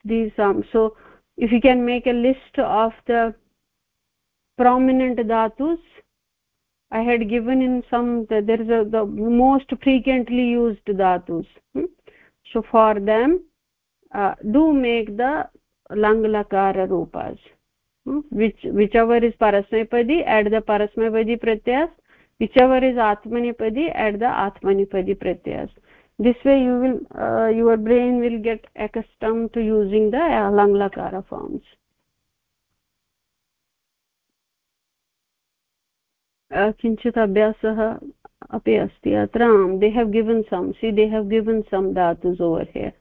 these um so if you can make a list of the prominent dhatus i had given in some there is a the most frequently used dhatus hmm? so for them uh, do make the lang lakara rupas hmm? which whichever is parasmapadi add the parasmapadi pratyas whichever is atmanipadi add the atmanipadi pratyas this way you will uh, your brain will get accustomed to using the uh, lakara forms किञ्चित् अभ्यासः अपि अस्ति अत्र they have given some see they have given some धातुस् over here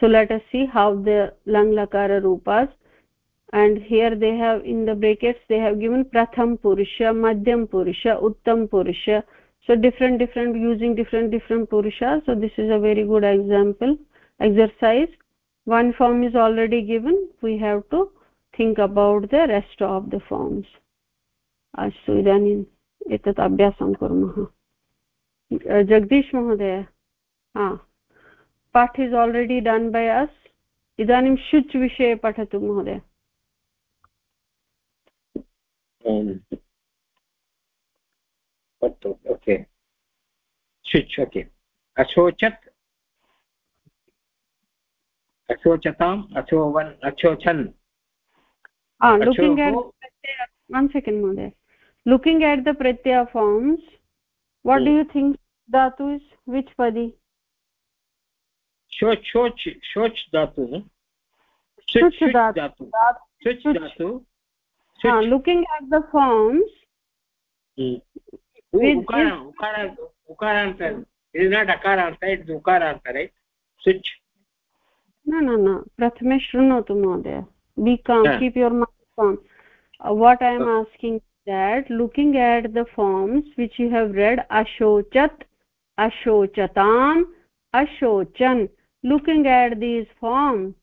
so let us see how the lang lakara rupas and here they have in the brackets they have given pratham purusha madhyam purusha uttam purusha so different different using different different purusha so this is a very good example exercise one form is already given we have to think about the rest of the forms अस्तु इदानीम् एतत् अभ्यासं कुर्मः जगदीश महोदय हा पाठ is already done by us इदानीं शुच् विषये पठतु महोदय ओके शुच् ओके अशोचत् अशोचताम् अशोवन् अशोचन् लुकिङ्ग् एट् वन् सेकेण्ड् महोदय looking at the pratyaya forms what hmm. do you think dhatu is which padi shoch shoch shoch dhatu shoch dhatu shoch dhatu ah looking at the forms. Hmm. ukara ukara ukaranta it is not akaranta it is ukaranta right? Switch. No no no. Prathame shrunatu mohdaya be calm. Yeah. keep your mind calm. Uh, what i am asking that looking at the forms which you have read ashochat ashochatam ashochan looking at these forms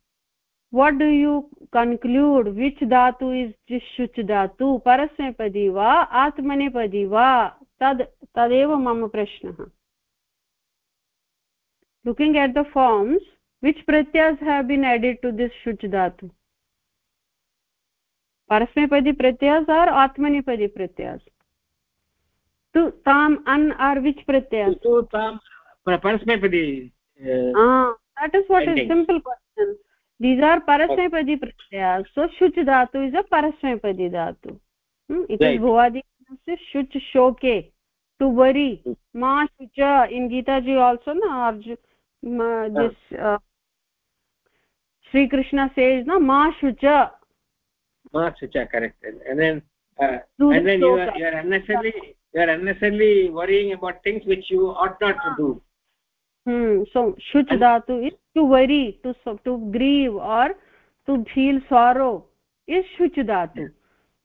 what do you conclude which dhatu is shuch dhatu parasmepadi va atmanepadi va tad tadeva mama prashnah looking at the forms which pratyas have been added to this shuch dhatu parasmepadi pratyas or atmanepadi pratyas tu tam an or which pratyas tu tam parasmepadi uh, ah that is what ending. is simple question these are parasmepadi pratyas so shuch dhatu is a parasmepadi dhatu hmm? it right. is bhuvadi shuch shoke to worry ma shucha in gita ji also na arjun uh, this uh, Sri Krishna says no ma shucha ma shucha correct and then uh, and then you are, you are unnecessarily you are unnecessarily worrying about things which you ought not to do hmm so shuch dhatu is to worry to to grieve or to feel sorrow is shuch dhatu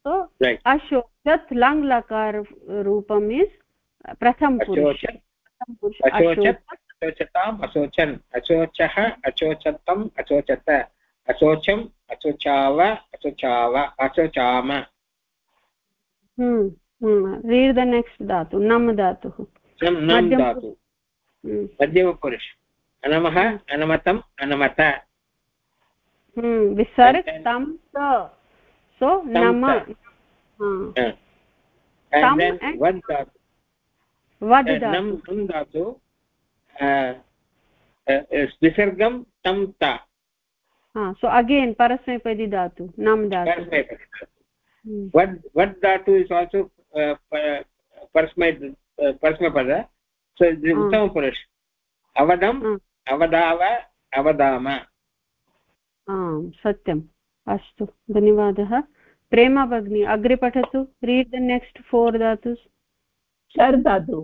so right. ashochat lang lakar roopam is pratham purush अशोचताम् अशोचन् अशोचः अशोचतम् अशोचत अशोचम् अशोचाव अशोचाव अशोचाम read the next धातु नम् धातुः नम् धातु मध्यमपुरुष अनमः अनमतम् अनमत विसर्ग तं सो नम वद् धातु विसर्गं तं ता so again parasmepadi dhatu nam dhatu what what dhatu is also uh, so अवदम् अवदाव अवदाम आम् सत्यम् अस्तु धन्यवादः प्रेमा भगिनी अग्रे पठतु रीड् द नेक्स्ट् फोर् धातु शर् धातु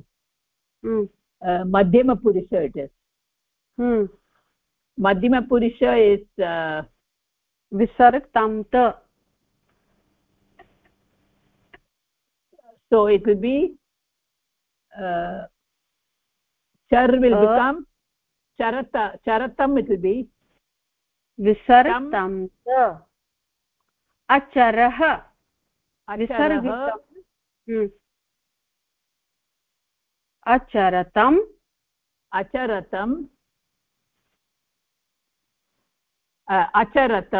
मध्यमपुरुष इट् इस् मध्यमपुरुष इस् विसर्ग तं त so it will be uh, चर् विल् बिकम् चरत चरतम् इट् बि विसरतम् अचरः। अचरतम्। अचरतम्। अचरत।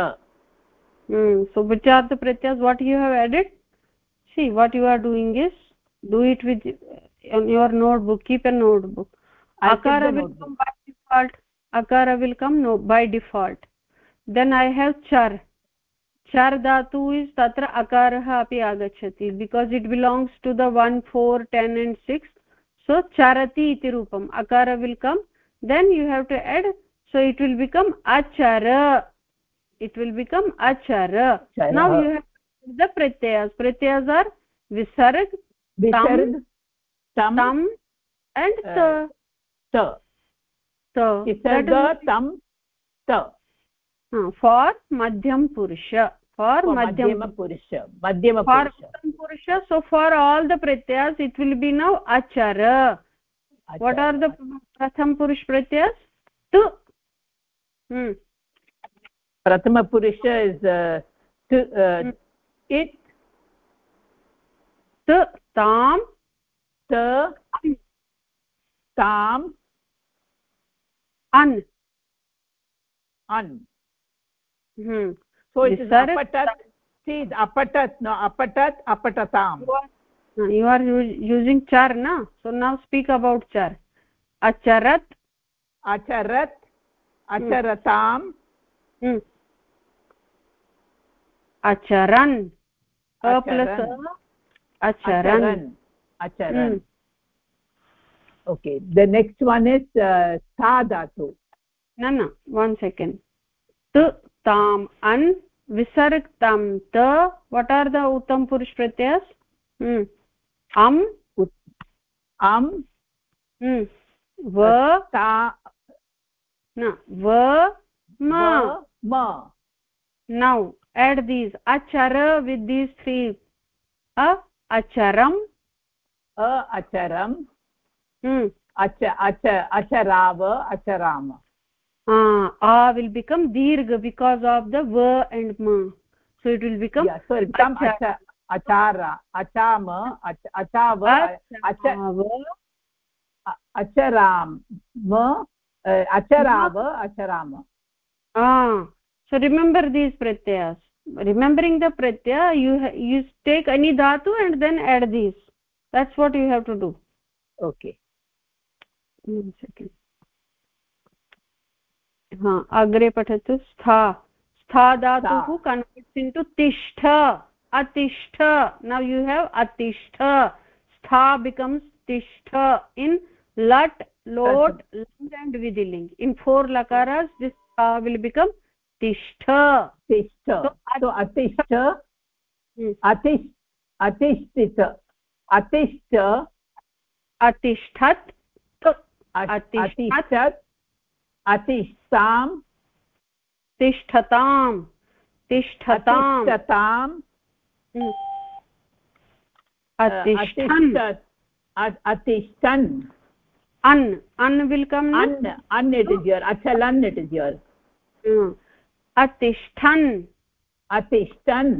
सुविचार्थ प्रत्यास् what you have edit see what you are doing is do it with your notebook keep a akara will come by default akara will come no by default then i have char char dhatu is tatra akarah api agachati because it belongs to the 1 4 10 and 6 so charati iti rupam akara will come then you have to add so it will become achara it will become achara Chara. now you have the pratyas pratyas are visarg visarg tam, tam and uh, ta त विसर्ग तं त for मध्यम पुरुष for मध्यम पुरुष मध्यम for पुरुष सो फार् आल् द प्रत्ययस् इट् विल् बि नौ अचर वट् आर् द प्रथम पुरुष प्रत्ययस् तु प्रथमपुरुष इस् इट् तां ताम् an an hmm so it is apatat see apatat no apatat apatatam you are using char na so now speak about char acharat acharat acharatam hmm. acharan a plus acharan acharan hmm. Okay the next one is uh, dhatu. No no one second. Tu tam an visarg tam ta what are the uttam purush pratyas hmm am. Am. Hmm va. ta. No va ma. Ma. Now add these. Achara with these three. A acharam. A acharam acha acha acharava acharama ah a will become dirgha because of the va and ma so it will become yeah so it become acha. Achara achama achava achava. Acharam ma acharava acharama ah so remember these pratyas. Remembering the pratyaya you you take any dhatu and then add these. That's what you have to do. Okay हा अग्रे पठतु स्था। स्था धातुः कन्वर्ट्स् in to तिष्ठ। अतिष्ठ। Now you have अतिष्ठ। स्था बिकम्स् तिष्ठ इन् लट् लोट् लिङ्ग् एण्ड् विधिलिङ्ग्। इन् फोर् लकारस् विल् बिकम् तिष्ठ। तिष्ठ। अतिष्ठ। अतिष् अतिष्ठ। अतिष्ठत्। अतिष्ठत् अतिष्ठां तिष्ठताम्। तिष्ठताम्। तिष्ठताम् अतिष्ठन्। अन्। अन् विल् कम् अन् अन् इट् इस् युर् अचलन् इट् इस् युर् अतिष्ठन्। अतिष्ठन्।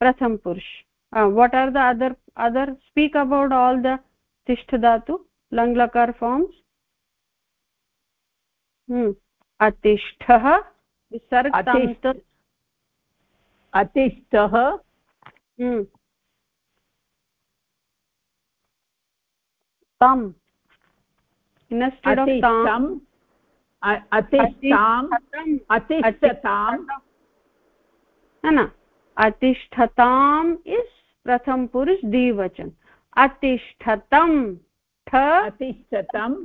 प्रथम पुरुष। what are the other other speak about all the tisht dhatu लङ् लकार फार्म्स् हम्म, अतिष्ठः अतिष्ठः हम्म। तम्। अतिष्ठम् प्रथम पुरुष दिवचन अतिष्ठतम्। अतिष्ठतम्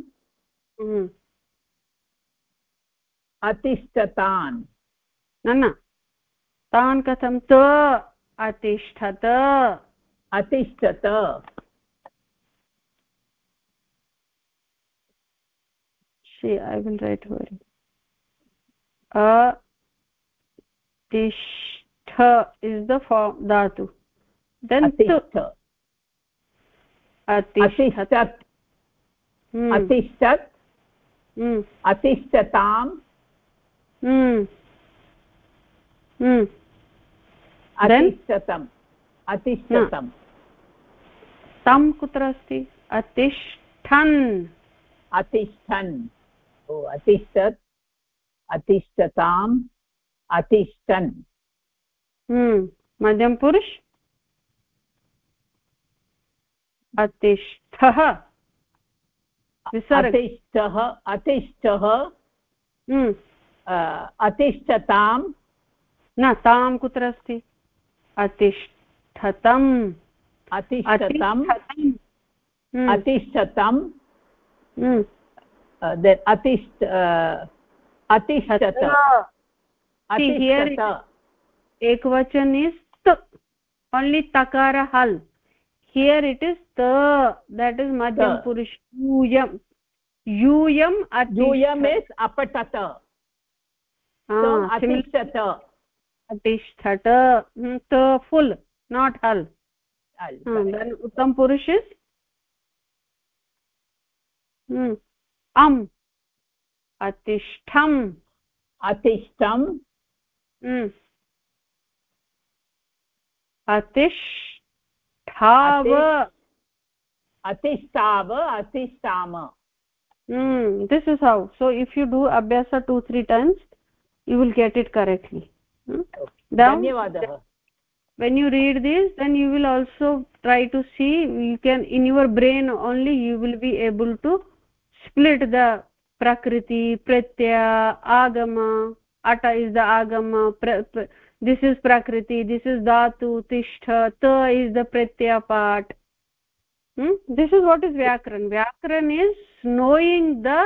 अतिष्ठतान् न न तान् कथं त अतिष्ठत अतिष्ठत see i will write here a tishtha is the form dhatu then atishtha atishthat अतिष्ठत् अतिष्ठताम् अतिष्ठतम् अतिष्ठतम् तं कुत्र अस्ति अतिष्ठन् अतिष्ठन् ओ अतिष्ठत् अतिष्ठताम् अतिष्ठन् मध्यम पुरुष अतिष्ठः अतिष्ठः अतिष्ठः हम्म। अतिष्ठतां न तां कुत्र अस्ति? अतिष्ठतम्। अतिष्ठतम्। अतिष्ठतम्। हम्म। हम्म। अतिष्ठ अतिष्ठत। अतिष्ठत। एकवचन तकार हल् here it is ta that is madhyam purush yuyam yuyam yuyam is apatata so atishthat atishtat ta full not hal then uttam purush is hmm अम् अतिष्ठम् अतिष्ठम् अतिष्ठाव अतिष्ठाव अतिष्ठाम mm, this is how so if you do abhyasa two three times you will get it correctly hmm? dhanyavadah when you read this then you will also try to see you can in your brain only you will be able to split the prakriti pratyaya agama ata is the agama this is prakriti this is dhatu tishtha ta is the pratyaya part. Hmm? this is what is vyakaran vyakaran is knowing the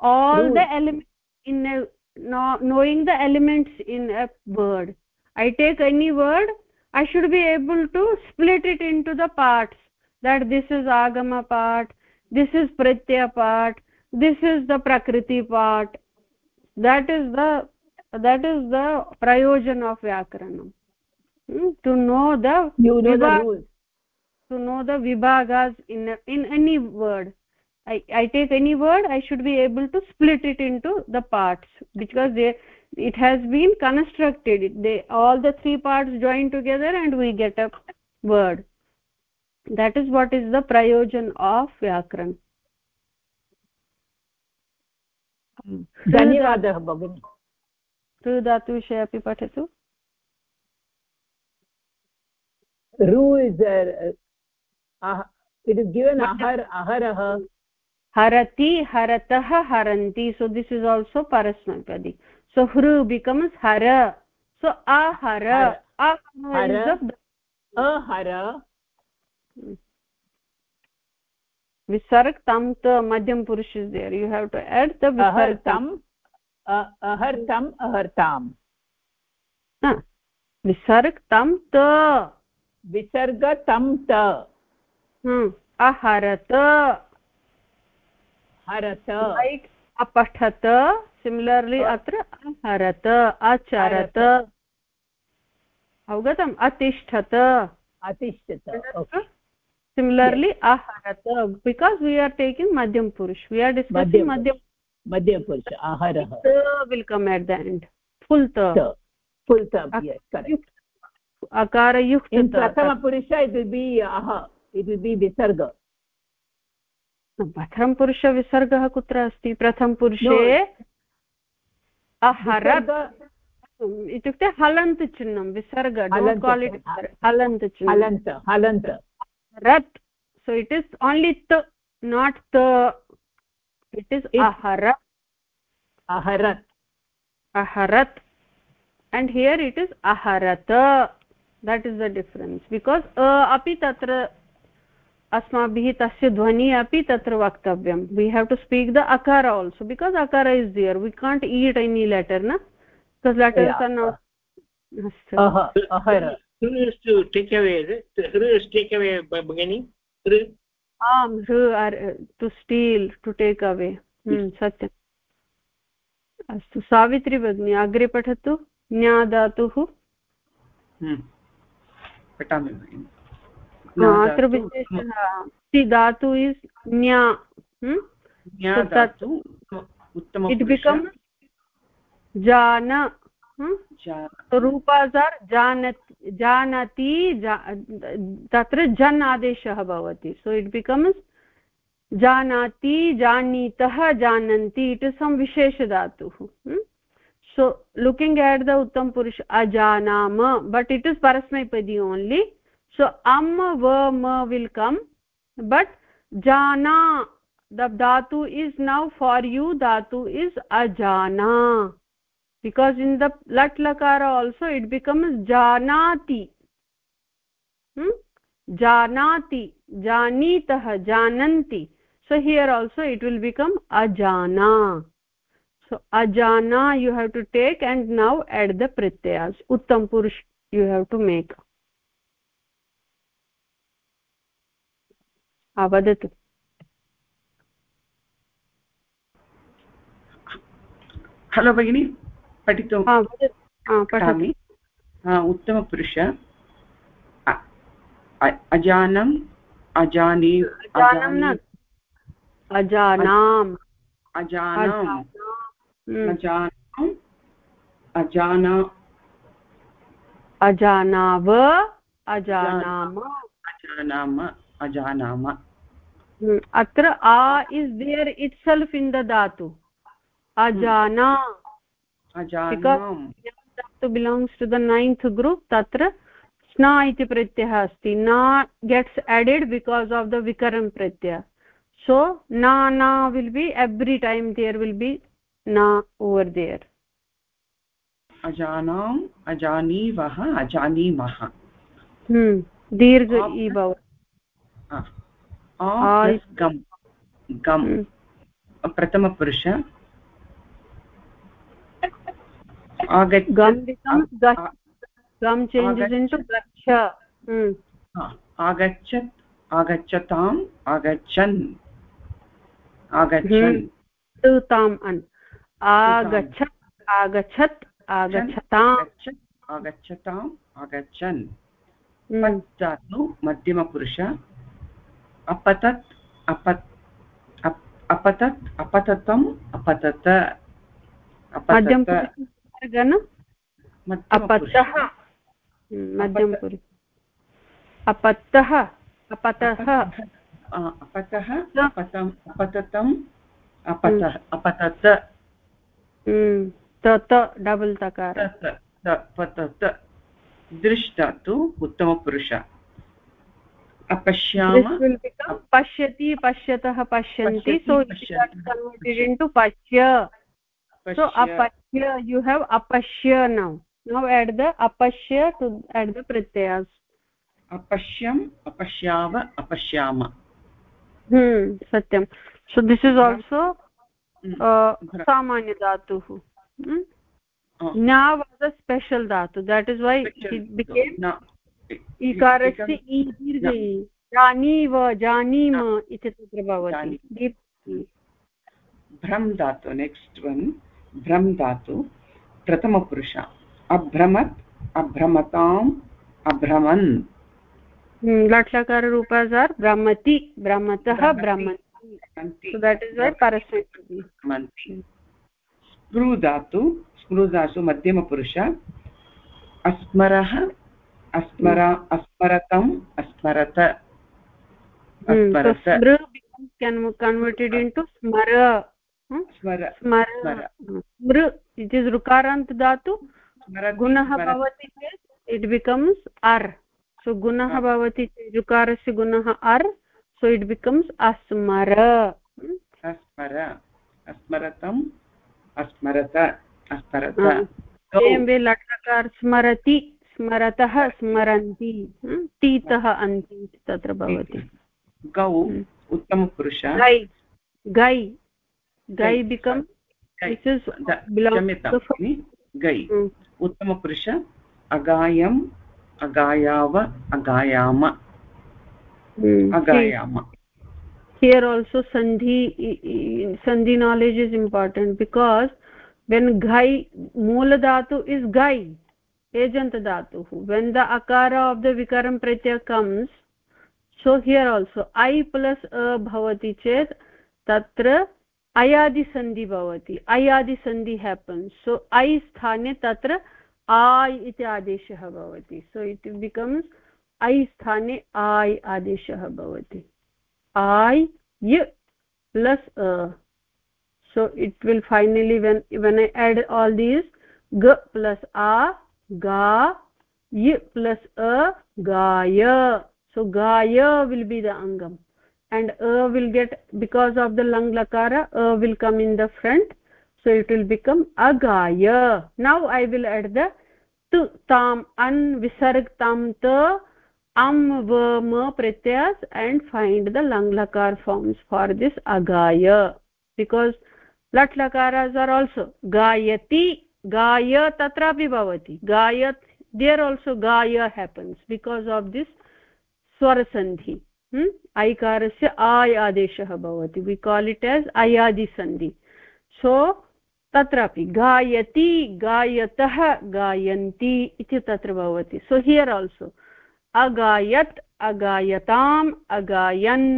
all True. the elements in a no, knowing the elements in a word. I take any word i should be able to split it into the parts. That this is agama part this is pratyaya part this is the prakriti part. That is the that is the prayojan of vyakaranam hmm? to know the you know the rules to know the vibhagas in in any word I, I take any word i should be able to split it into the parts because they it has been constructed they all the three parts join together and we get a word that is what is the prayojan of vyakaran धन्यवादः भगिनि ऋधातुविषये अपि पठतु। अहरः हरति हरतः हरन्ति so this is also परस्मपदि so हृ बिकम्स् हर सो अहर। अहर विसर्ग तं त मध्यम पुरुष is there you have to add Durg अहर्तम् अहर्ताम्। विसर्ग त। विसर्ग त। अहरत। हरत। लैक् अपठत। सिमिलर्लि अत्र अहरत अचरत। अवगतम्? अतिष्ठत। अतिष्ठत सिमिलर्लि अहरत। बिकास् वी आर् टेकिङ्ग् मध्यम पुरुष वी आर् डिस्कसिङ्ग् मध्यम मध्यपुरुष आहारः। प्रथमपुरुष विसर्ग। प्रथमपुरुषविसर्गः कुत्र अस्ति? प्रथमपुरुषे अहर इत्युक्ते हलन्त चिह्नं विसर्ग हलन्त हलन्त हलन्त रत् सो इट् इस् ओन्लि त नाट् त it is it, aharat aharat aharat and here it is aharat that is the difference because a api tatra अस्माभिः तस्य ध्वनिः अपि तत्र वक्तव्यं we have to speak the अकार आल्सो बिकास् अकार is there we can't eat any letter न because letters are not Hru is to take away, is it? Hru is take away, Bhagini? Hru? आम् हृ are to steal to take away सत्यम् अस्तु सावित्री भगिनी अग्रे पठतु ज्ञाधातुः पठामि अत्र विशेषः धातु इस् ज्ञा इट् बिकम् जान रूपास् आर् जानति जानाति तत्र जन् आदेशः भवति। सो इट् बिकम्स् जानाति जानीतः जानन्ति। इट् इस् सम् विशेषधातुः सो लुकिङ्ग् एट् द उत्तम पुरुष अजानाम बट् इट् इस् परस्मैपदी ओन्लि सो अम् व म विल् कम् बट् जाना द धातु इस् नौ फार् यू धातु इस् अजाना। Because in the lat lakara also it becomes janati. Hmm? janati. Janitah jananti. So here also it will become ajana. So ajana you have to take and now add the pratyas. Uttam purush you have to make. Avadatu. Hello bagini पठितुं पठामि उत्तमपुरुष. अजानम् अजानी अजानाम्. अजानाम्। अजानाम्. अजाना। अजानाव अजानाम. अजानाम अजानाम। अत्र आ is there itself in the धातु अजाना। धातु belongs to the ninth group तत्र स्ना इति प्रत्ययः अस्ति ना gets added because of the विकरण् प्रत्ययः सो ना ना will be every time there will be ना ओवर् देयर् अजानाम् अजानीवः अजानीमः। दीर्घ प्रथमपुरुष प्रथमपुरुष gum becomes gach gum changes into gacha hmm agachat agacchatam agachan agachan ताम् अन्। आगच्छत् आगच्छत् आगच्छताम्। आगच्छताम् आगच्छन्। हम्म। धातु मध्यमपुरुष। अपतत् अपत् अपतत् अपततम् अपतत। अपतः मध्यमपुरुष अपतः अपतः अपतः। अपतम् अपततम् अपतः अपतत। तत डबल् तकार। पतत। दृष् धातु उत्तमपुरुष। अपश्याम। पश्यति पश्यतः पश्यन्ति। सो इण्टु पश्य so apashya you have apashya now now add the apashya to add the pratyayas apashyam apashyava apashyama hmm satyam so this is also uh, samanya dhatu hmm? na was a special dhatu that is why special. it became इकारस्य इ दीर्घ जानीव जानीम इति तत्र भवति भ्रम् धातु next one भ्रम् धातु प्रथमपुरुष अभ्रमत् अभ्रमताम् अभ्रमन्। लट्लकाररूपास् आर् भ्रमति भ्रमतः भ्रमन्ति। दट् इस् वै धातु स्पृ धातु मध्यमपुरुष अस्मरः अस्मर अस्मरतम् अस्मरत। Converted into smara smara smr it is rukarant dhatu गुणः भवति चेत् इट् बिकम्स् अर् सो गुणः भवति चेत् ऋकारस्य गुणः अर् सो इट् बिकम्स् अस्मर। अस्मर। अस्मरतम् अस्मरत अस्मरत। लट्लकार स्मरति स्मरतः स्मरन्ति। तीतः अन्ति तत्र भवति। गौ उत्तमपुरुष। गै गै। गै बिकम् गै उत्तमपुरुष अगायम् अगायाव अगायाम अगायाम here also sandhi sandhi knowledge is important because when ghai moola dhatu is gai ejant dhatu when the akara of the vikaram pratyaya comes so here also i plus a bhavati chet tatra अयादिसन्धि भवति, अयादिसन्धि happen so ऐ स्थाने तत्र आय् इति आदेशः भवति. सो इट् बिकम्स् ऐ स्थाने आय् आदेशः भवति. आय् य plus a so it will finally when when I add all these ग प्लस् आ गा य प्लस् अ गाय सो गाय विल् बि द अङ्गम् and a will get because of the lang lakara a will come in the front. So it will become agaya. Now i will add the tu tam an visarg tam ta am va ma pratyas and find the lang lakar forms for this agaya. Because lat lakaras are also gayati gaya tatrapi bhavati gayat there also gaya happens because of this swara sandhi hmm? ऐकारस्य आय् आदेशः भवति. We call it as अयादिसन्धि so तत्रापि गायति, गायतः गायन्ति इति तत्र भवति. सो हियर् आल्सो अगायत्, अगायताम्, अगायन्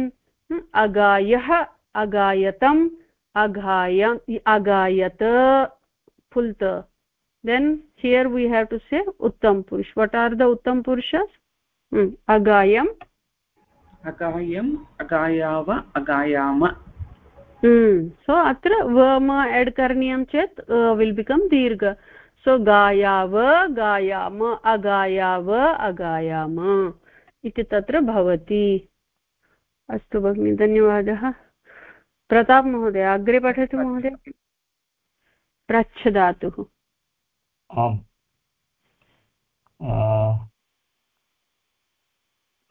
हम्म? अगायः, अगायतम् अगाय अगायत, फुल्त. Then here we have to say उत्तम् पुरुष् वट् आर् द उत्तम् पुरुषस् अगायम् agayama hmm so atra vama add karniyam chet uh, will become dirgha so gayav gayam agayav agayam इति तत्र भवति अस्तु भगिनि धन्यवादः प्रताप् महोदय अग्रे पठतु महोदय प्रच्छ धातुः आम्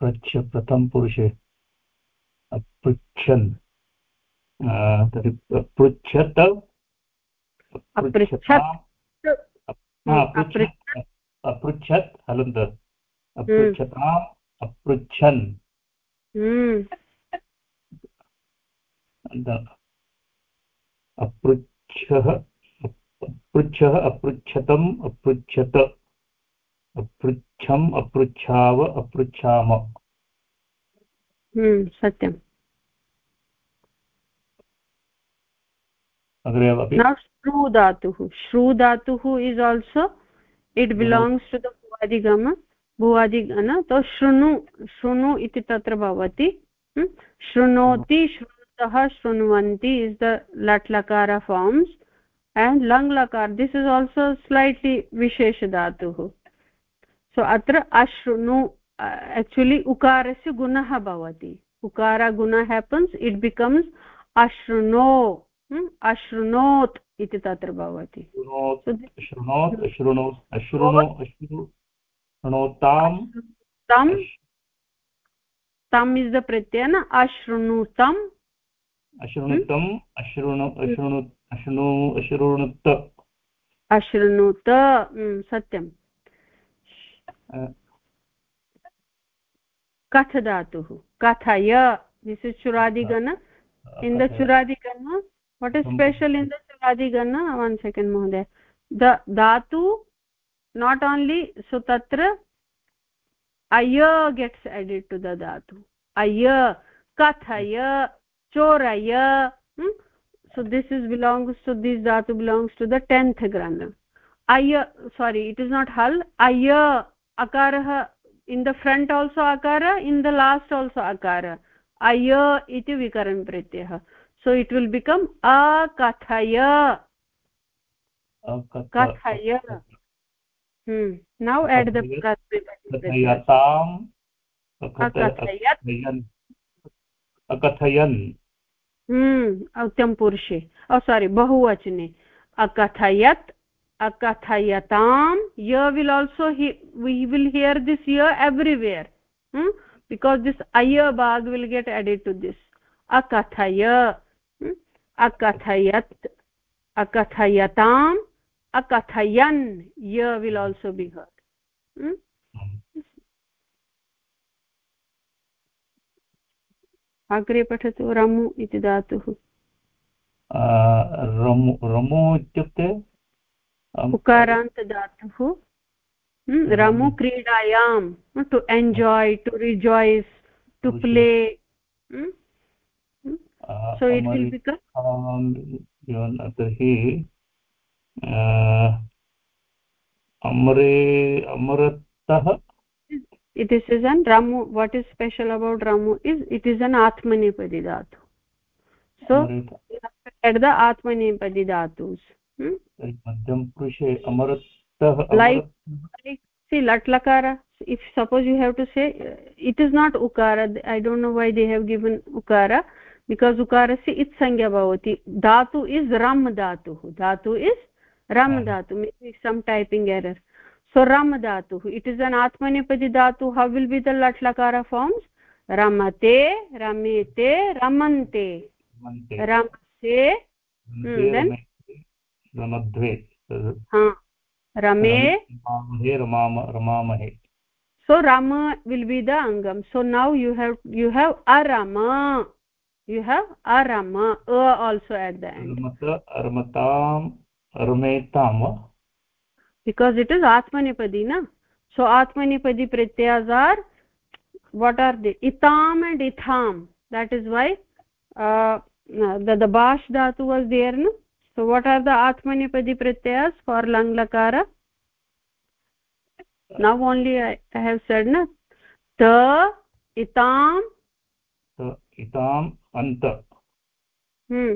पृच्छ प्रथमपुरुषे अपृच्छन्। तर्हि पृच्छत् अपृच्छत्। हलन्त अपृच्छताम् अपृच्छन्। अपृच्छः अपृच्छः अपृच्छतम् अपृच्छत। अपृच्छम् अपृच्छाव अपृच्छाम। हम्म, सत्यम्। अग्रे अपि श्रू धातुः। Is also it belongs to the भुवादिगम भुवादिगण तो शृणु शृणु इति तत्र भवति। हम्म, शृणोति शृणुतः शृण्वन्ति इस् द लट् लकार forms and lang lakar this is also slightly so अत्र अश्रुणु एक्चुलि उकारस्य गुणः भवति। उकारगुण हेपन्स् इट् बिकम्स् अश्रुणो अश्रुणोत् इति तत्र भवति। तम् इस् द प्रत्यय न? अश्रुणुतम् अशृणुतम् अशृणु सत्यं कथ धातुः कथय दिस् इस् चुरादिगण। In the चुरादिगण what is special in the चुरादिगण? One second महोदय। द धातु नाट् ओन्लि सो तत्र अय गेट्स् एडिड् टु द धातु अय कथय चोरय so this is belongs to this dhatu belongs to the 10th grana aya sorry it is not hal aya अकारः in the front also अकार in the last also अकार अय इति विकरणप्रत्ययः सो इट् विल् बिकम् अकथय कथय now at दथयन् उत्तमपुरुषे ओ सोरि बहुवचने अकथयत् अकथयतां य will also we will hear this य एव्रिवेर् बिकास् दिस् अय Bagh will get added to this अकथय अकथयत् अकथयताम् अकथयन् य विल् आल्सो बि हर् अग्रे पठतु रमु इति धातुः रमु रमु इत्युक्ते उकारान्तदातुः रमु क्रीडायां to enjoy to rejoice to play so it will become अमरे अमरतः इट् इस् इस् अन् रमु वाट् इस् स्पेशल् अबौट् रमु इस् इट् इस् अन् आत्मनेपदि धातु सो एट् द आत्मनेपदि धातुस् hmm? madhyam purushe amaratah like, like see lat lakara if suppose you have to say it is not ukara i don't know why they have given ukara because ukarasya it sangya bhavati dhatu is ram dhatu dhatu is ram dhatu maybe some typing error so ram dhatu it is an atmanepadi dhatu how will be the lat lakara forms ramate ramete ramante ramase hmm, रमध्वे रमे। रमामहे रमामहे। So राम will be the अङ्गम् so now you have you have a rum you have a रम अ at दमताम् अरमेताम् because it is आत्मनेपदी न सो आत्मनेपदी प्रत्ययाज् आर् वाट् आर् दि इताम् and इथाम् that is why the base was there न so what are the atmanipadi pratyas for lang lakara now only I, I have said na ta itam ta itam anta hmm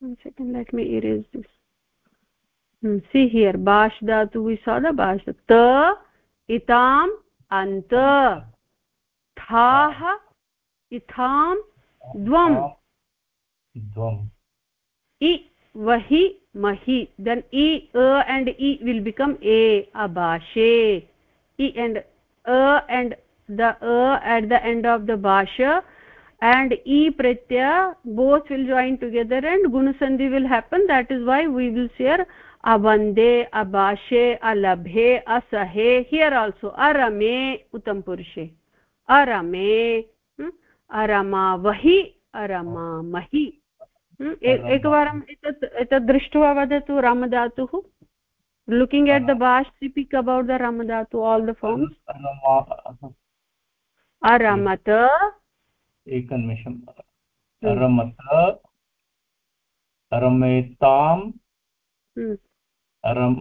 one second let me erase this Hmm, see here bash dhatu we saw the bash ta itam ant thah itham dvam dvam i vahi mahi then e a and e will become a abashe e and a and the a at the end of the basha and e pratyaya both will join together and gunasandhi will happen that is why we will see here अवन्दे अभाषे अलभे असहे here also अरमे उत्तम पुरुषे अरमे अरमावहि अरमामहि एकवारम् एतत् एतत् दृष्ट्वा वदतु रामधातुः looking at the base speak about the रामधातु all the forms अरमत। एकनिमिषम् अरमत। अरमेताम्। अरम्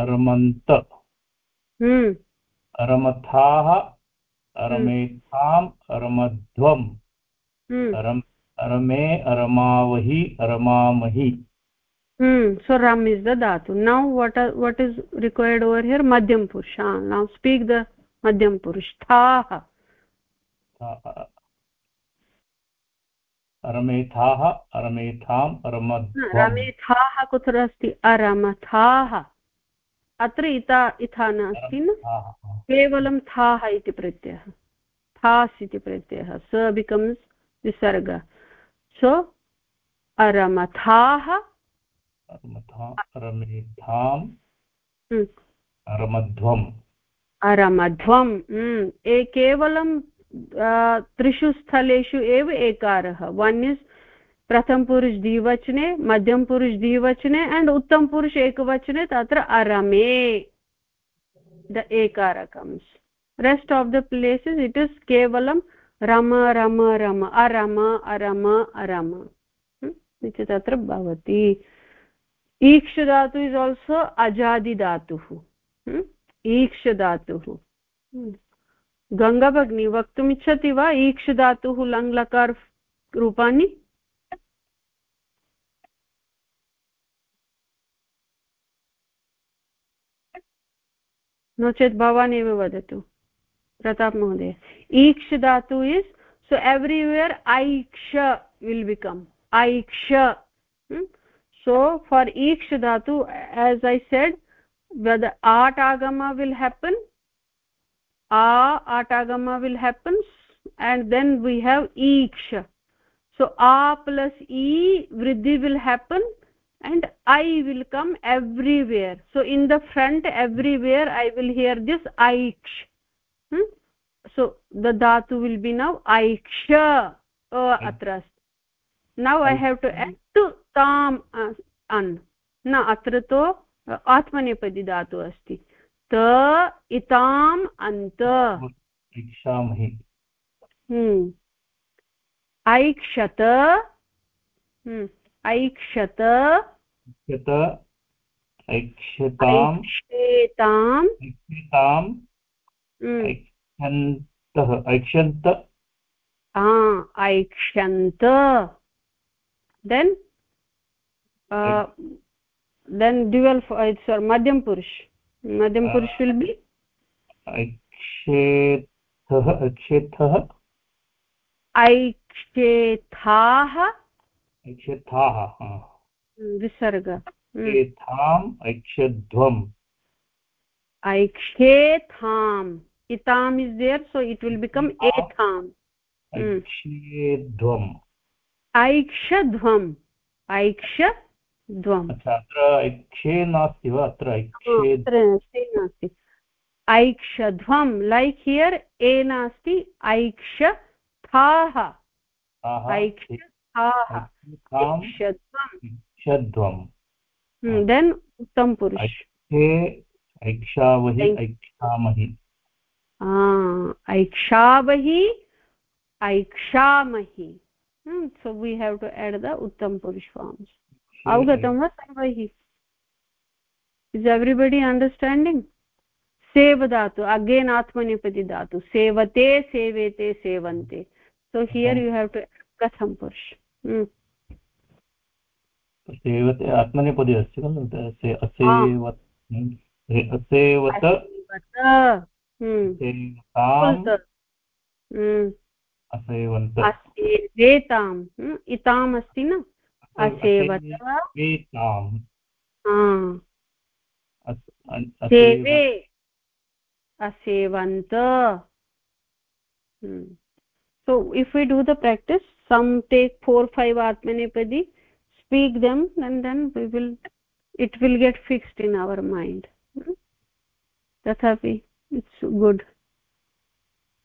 अरमन्त। अरमथाः। अरमेथाम् अरमध्वम्। अरम् arame aramavahi aramamahi hmm so ram is the dhatu now what are, what is required over here madhyam purush ah, now speak the madhyam purush thah अरमेथाः अरमेथाम् रमेथाः कुत्र अस्ति अरमथाः अत्र इता इथा नास्ति न केवलं थाः इति प्रत्ययः थास् इति प्रत्ययः स बिकम्स् विसर्ग सो अरमथाः। अरमेधाम् अरमध्वम्। अरमध्वम् ए केवलं त्रिषु स्थलेषु एव एकारः। वन् इस् प्रथम पुरुष द्विवचने मध्यम पुरुष द्विवचने एण्ड् उत्तम पुरुष एकवचने तत्र अरमे the एकार comes rest of the places it is केवलं रम रम रम, अरम अरम अरम। इति तत्र भवति। ईक्षधातु इस् आल्सो अजादिधातुः। ईक्षधातुः। गङ्गाभगिनी वक्तुमिच्छति वा ईक्षधातुः लङ्लकार रूपाणि? नो चेत् भवान् एव वदतु। Pratap mohoday iksh dhatu is so everywhere aiksha will become aiksha hmm? so for iksh dhatu as i said whether at agama will happen a atagama will happen and then we have iksh so a plus e vriddhi will happen and i will come everywhere so in the front everywhere i will hear this aiksh hmm? so the dhatu will be now aiksha uh, atra now i have to add to tam uh, an na atra to uh, atmanepadi dhatu asti ta itam ant इच्छामहि hmm ऐक्षत hmm ऐक्षत ऐक्षत ऐक्षताम् ऐक्षेताम् ऐक्षताम् ऐक्षन्तः ऐक्षन्त? ऐक्षन्त। Uh, then dual it's uh, madhyam purush. Madhyam purush will be? ऐक्षेथः? ऐक्षेथः ऐक्षेथाः ऐक्षेथाः विसर्ग। ऐक्षेथाम् ऐक्षध्वम्। ऐक्षेथाम्। Itam is there so it will become etham aikshadvam ऐक्षेध्वम्। ऐक्षध्वम्। ऐक्षध्वम् अत्र ऐक्षे नास्ति वा? अत्र ऐक्षे नास्ति। ऐक्षध्वम् like here ए नास्ति ऐक्षथाः। ऐक्षध्वम्। Then उत्तम पुरुष ऐक्षावहि ऐक्षामहि। ऐक्षावहि ऐक्षामहि। So we have to add the उत्तम पुरुष फार्म्स् अवगतं वा सर्वैः? इस् एव्रिबडि अण्डर्स्टाण्डिङ्ग् सेवदातु अगेन् आत्मनेपदि दातु सेवते सेवेते सेवन्ते। So here you have to कथं पुरुष। hmm. आत्मनेपदी अस्ति खलु? असेवन्तेताम् इताम् अस्ति न? असेवतेताम् सेवे। असेवन्त। So if you do the practice some take four five आत्मनेपदि speak them then then will it will get fixed in our mind तथापि इट्स् गुड्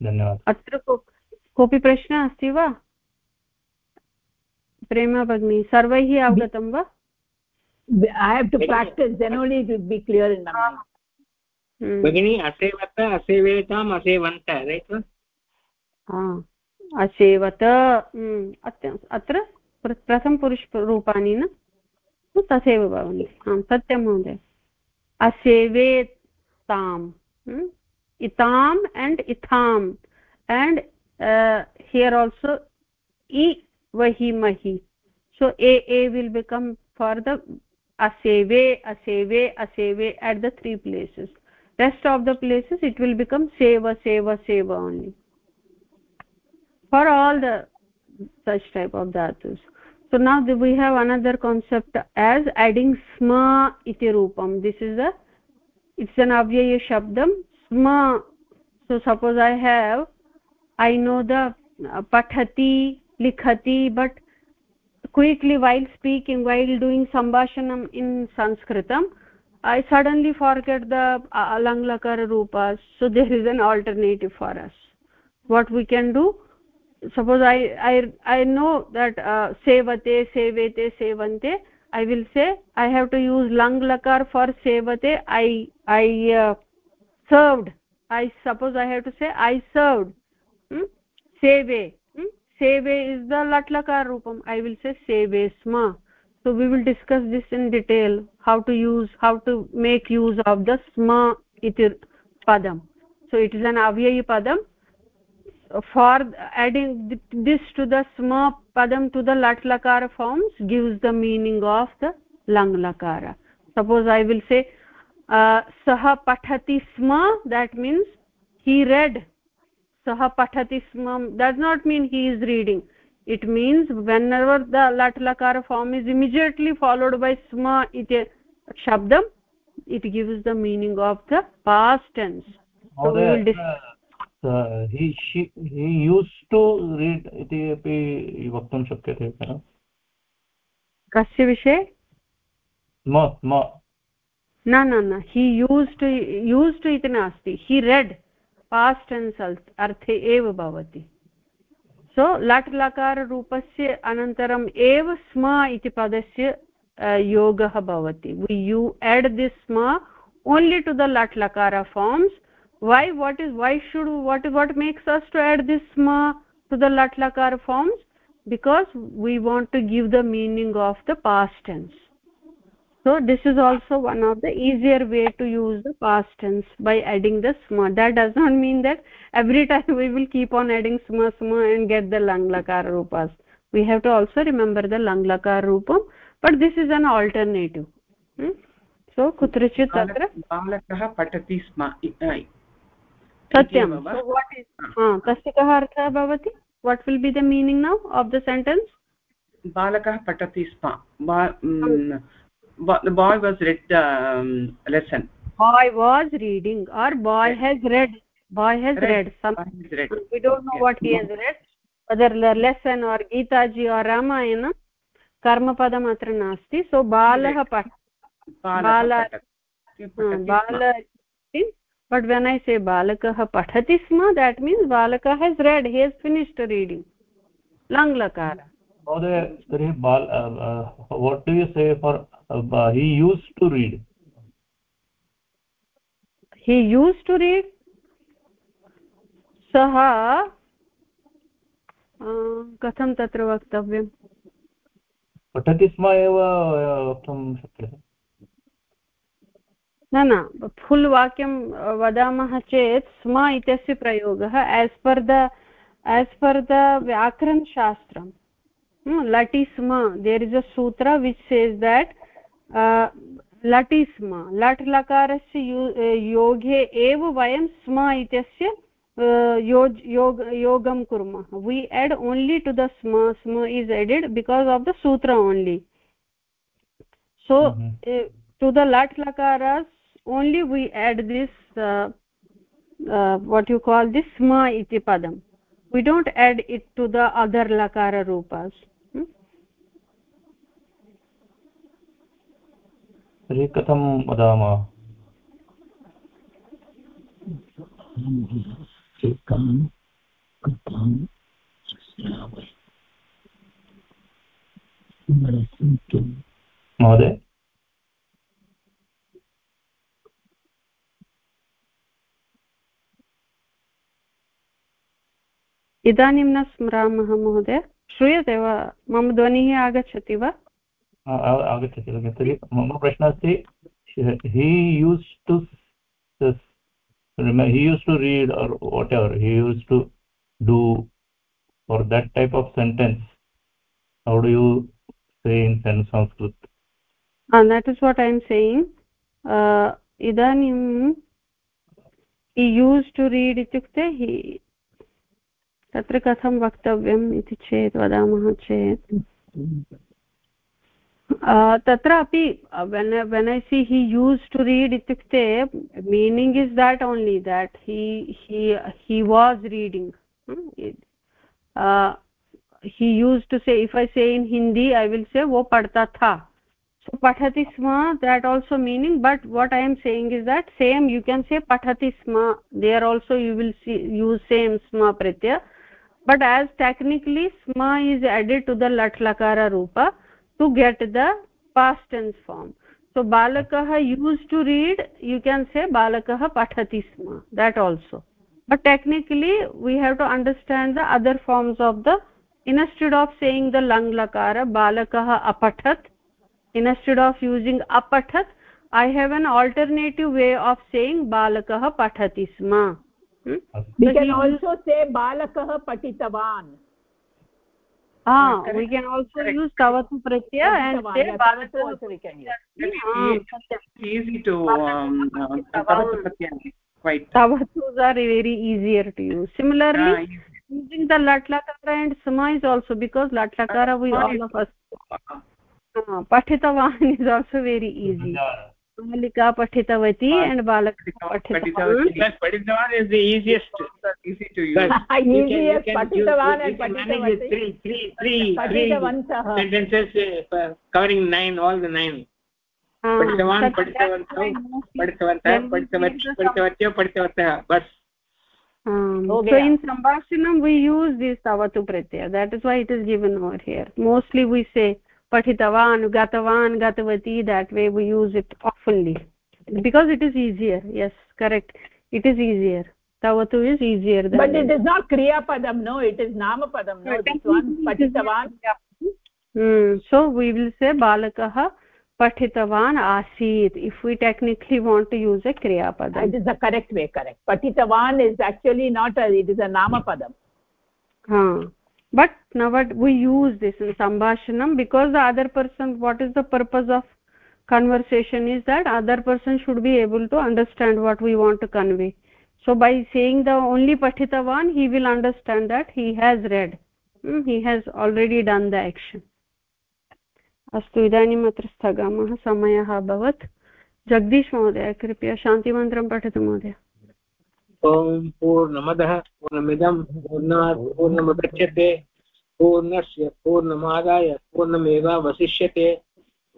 धन्यवादः। अत्र कोऽपि प्रश्नः अस्ति वा? प्रेमा भगिनी सर्वैः अवगतं वा? to practice then only it will be clear in my भगिनी असेवत असेवेताम् असेवन्त रैट् असेवत अत्र प्रथमपुरुषरूपाणि न? तथैव भवन्ति आं सत्यं महोदय। असेवेताम् itam and itham. And uh, here also e vahimahi so a a will become for the aseve aseve aseve at the three places. Rest of the places it will become seva seva seva only. For all the such type of dhatus. So now we have another concept as adding sma iti rupam. This is a it's an avyaya shabdam sma so suppose i have i know the uh, pathati likhati but quickly while speaking while doing sambhashanam in sanskritam i suddenly forget the uh, lang rupas so there is an alternative for us what we can do suppose i i i know that uh, sevate sevete sevante i will say i have to use lang lakar for sevate i i uh, served. I suppose i have to say i served. Hmm? seve. Hmm? seve is the latlakar rupam. I will say seve sma. So we will discuss this in detail how to use how to make use of the sma iti padam. So it is an avyayi padam. For adding this to the sma padam to the lat lakara forms gives the meaning of the lang lakara suppose i will say सः पठति स्म that means he read सः पठति स्म does not mean he is reading it means whenever the lat lakara form is immediately followed by sma iti shabdam it gives the meaning of the past tense so we will uh, he she he used to read iti api vaktum shakyate खलु कस्य विषये स्म स्म न न न. हि used used इति नास्ति हि रेड् पास्ट् अण्ड् अर्थे एव भवति. सो so, लट् लकाररूपस्य अनन्तरम् एव स्म इति पदस्य योगः भवति. वि यु एड् दिस् स्म ओन्लि टु द लट् लकार forms why what is why should what what makes us to add the स्म टु द लट् लकार forms because we want to give the meaning of the past tense so this is also one of the easier way to use the past tense by adding the sma. That does not mean that every (laughs) time we will keep on adding sma sma and get the lang lakara rupas. We have to also remember the lang lakara rupam but this is an alternative. Hmm? so kutrachit tatra? Balakah patati sma satyam. So what is ha tasya kah bhavati? What will be the meaning now of the sentence? Balakah patati sma. Hmm. Mm, the boy was read the um, lesson boy was reading or boy has read boy has read, read something read. we don't know yes. what he has read whether the lesson or gita ji or ramayana कर्मपदम् अत्र नास्ति so बालः पठ बाल बाल but when i say balakah pathati sma that means balakah has read he has finished reading महोदय तर्हि बाल what do you say for uh, he used to read? He used to read? सः कथं तत्र वक्तव्यम्? पठति स्म एव वक्तुं शक्यते। न न फुल् वाक्यं वदामः चेत् स्म इत्यस्य प्रयोगः as per the as per the व्याकरणशास्त्रं लटि स्म देर् इस् अ सूत्र विच् सेस् देट् लटि स्म लट् लकारस्य योगे एव वयं स्म इत्यस्य योज् योग योगं कुर्मः we add only to the स्म स्म is added because of the सूत्र ओन्ली सो टु द लट् लकारास् only we add this what you call this sma iti padam. We don't add it to the other lakara rupas तर्हि कथं वदामः एकं कथं महोदय इदानीं न स्मरामः महोदय। श्रूयते वा? मम ध्वनिः आगच्छति वा? आगच्छति तर्हि मम प्रश्नः अस्ति he used to he used to read are whatever he used to do for that type of sentence how do you say in sent Sanskrit that is what I am saying इदानीं he used to read इत्युक्ते हि तत्र कथं वक्तव्यम् इति चेत् वदामः चेत्। तत्रापि when I see he used to read इत्युक्ते meaning is that only that he he was reading he used to say if I say in Hindi I will say वो पठता था. सो पठति स्म that also meaning but what I am saying is that same you can say पठति स्म they are also you will see use same स्म प्रत्य but as technically sma is added to the lat lakara rupa to get the past tense form so balakah used to read you can say balakah pathati sma that also but technically we have to understand the other forms of the instead of saying the lang lakara balakah apathat instead of using apathat i have an alternative way of saying balakah pathati sma? We can also say balakah patitavan ah we can also use tavatu pratyaya and say tavatu also we can use. Easy to um, tavatu pratyaya quite. Tavatus are very easier to use. Similarly uh, using the lat lakara and sama is also because lat lakara we all of us uh, pathitavan (laughs) is also very easy बालिका पठितवती and बालक पठितवान् is the easiest easy to use easiest पठितवान् and three three three पठितवन्तः sentences uh, covering nine all the nine पठितवान् पठितवन्तौ पठितवन्तः पठितवती पठितवत्यो पठितवन्तः बस् so in sambhashanam we use this tavatu pratyaya that is why it is given over here mostly we say पठितवान् गतवान् गतवती that way we use it आफ़न्लि because it is easier yes correct it is easier तव तु is easier so we will say बालकः पठितवान् आसीत् if we technically want to use a क्रियापदम् it is the correct way correct पठितवान् is actually not it is a नामपदम् but now what we use this in sambhashanam because the other person what is the purpose of conversation is that other person should be able to understand what we want to convey so by saying the only pathitavan he will understand that he has read hmm, he has already done the action अस्तु इदानीम् अत्र स्थगामः समयः अभवत् जगदीश महोदय कृपया शान्तिमन्त्रं पठतु महोदय ॐ पूर्णमदः पूर्णमिदं पूर्णात् पूर्णमुदच्यते पूर्णस्य पूर्णमादाय पूर्णमेवावशिष्यते।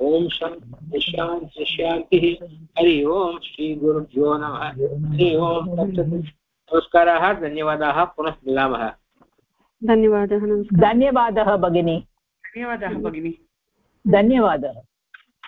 ॐ शान्ति शान्तिः। हरि ओम् श्रीगुरुभ्यो नमः। हरि ओम् नमस्काराः धन्यवादाः। पुनः मिलामः। धन्यवादः धन्यवादः भगिनी। धन्यवादः भगिनी। धन्यवादः।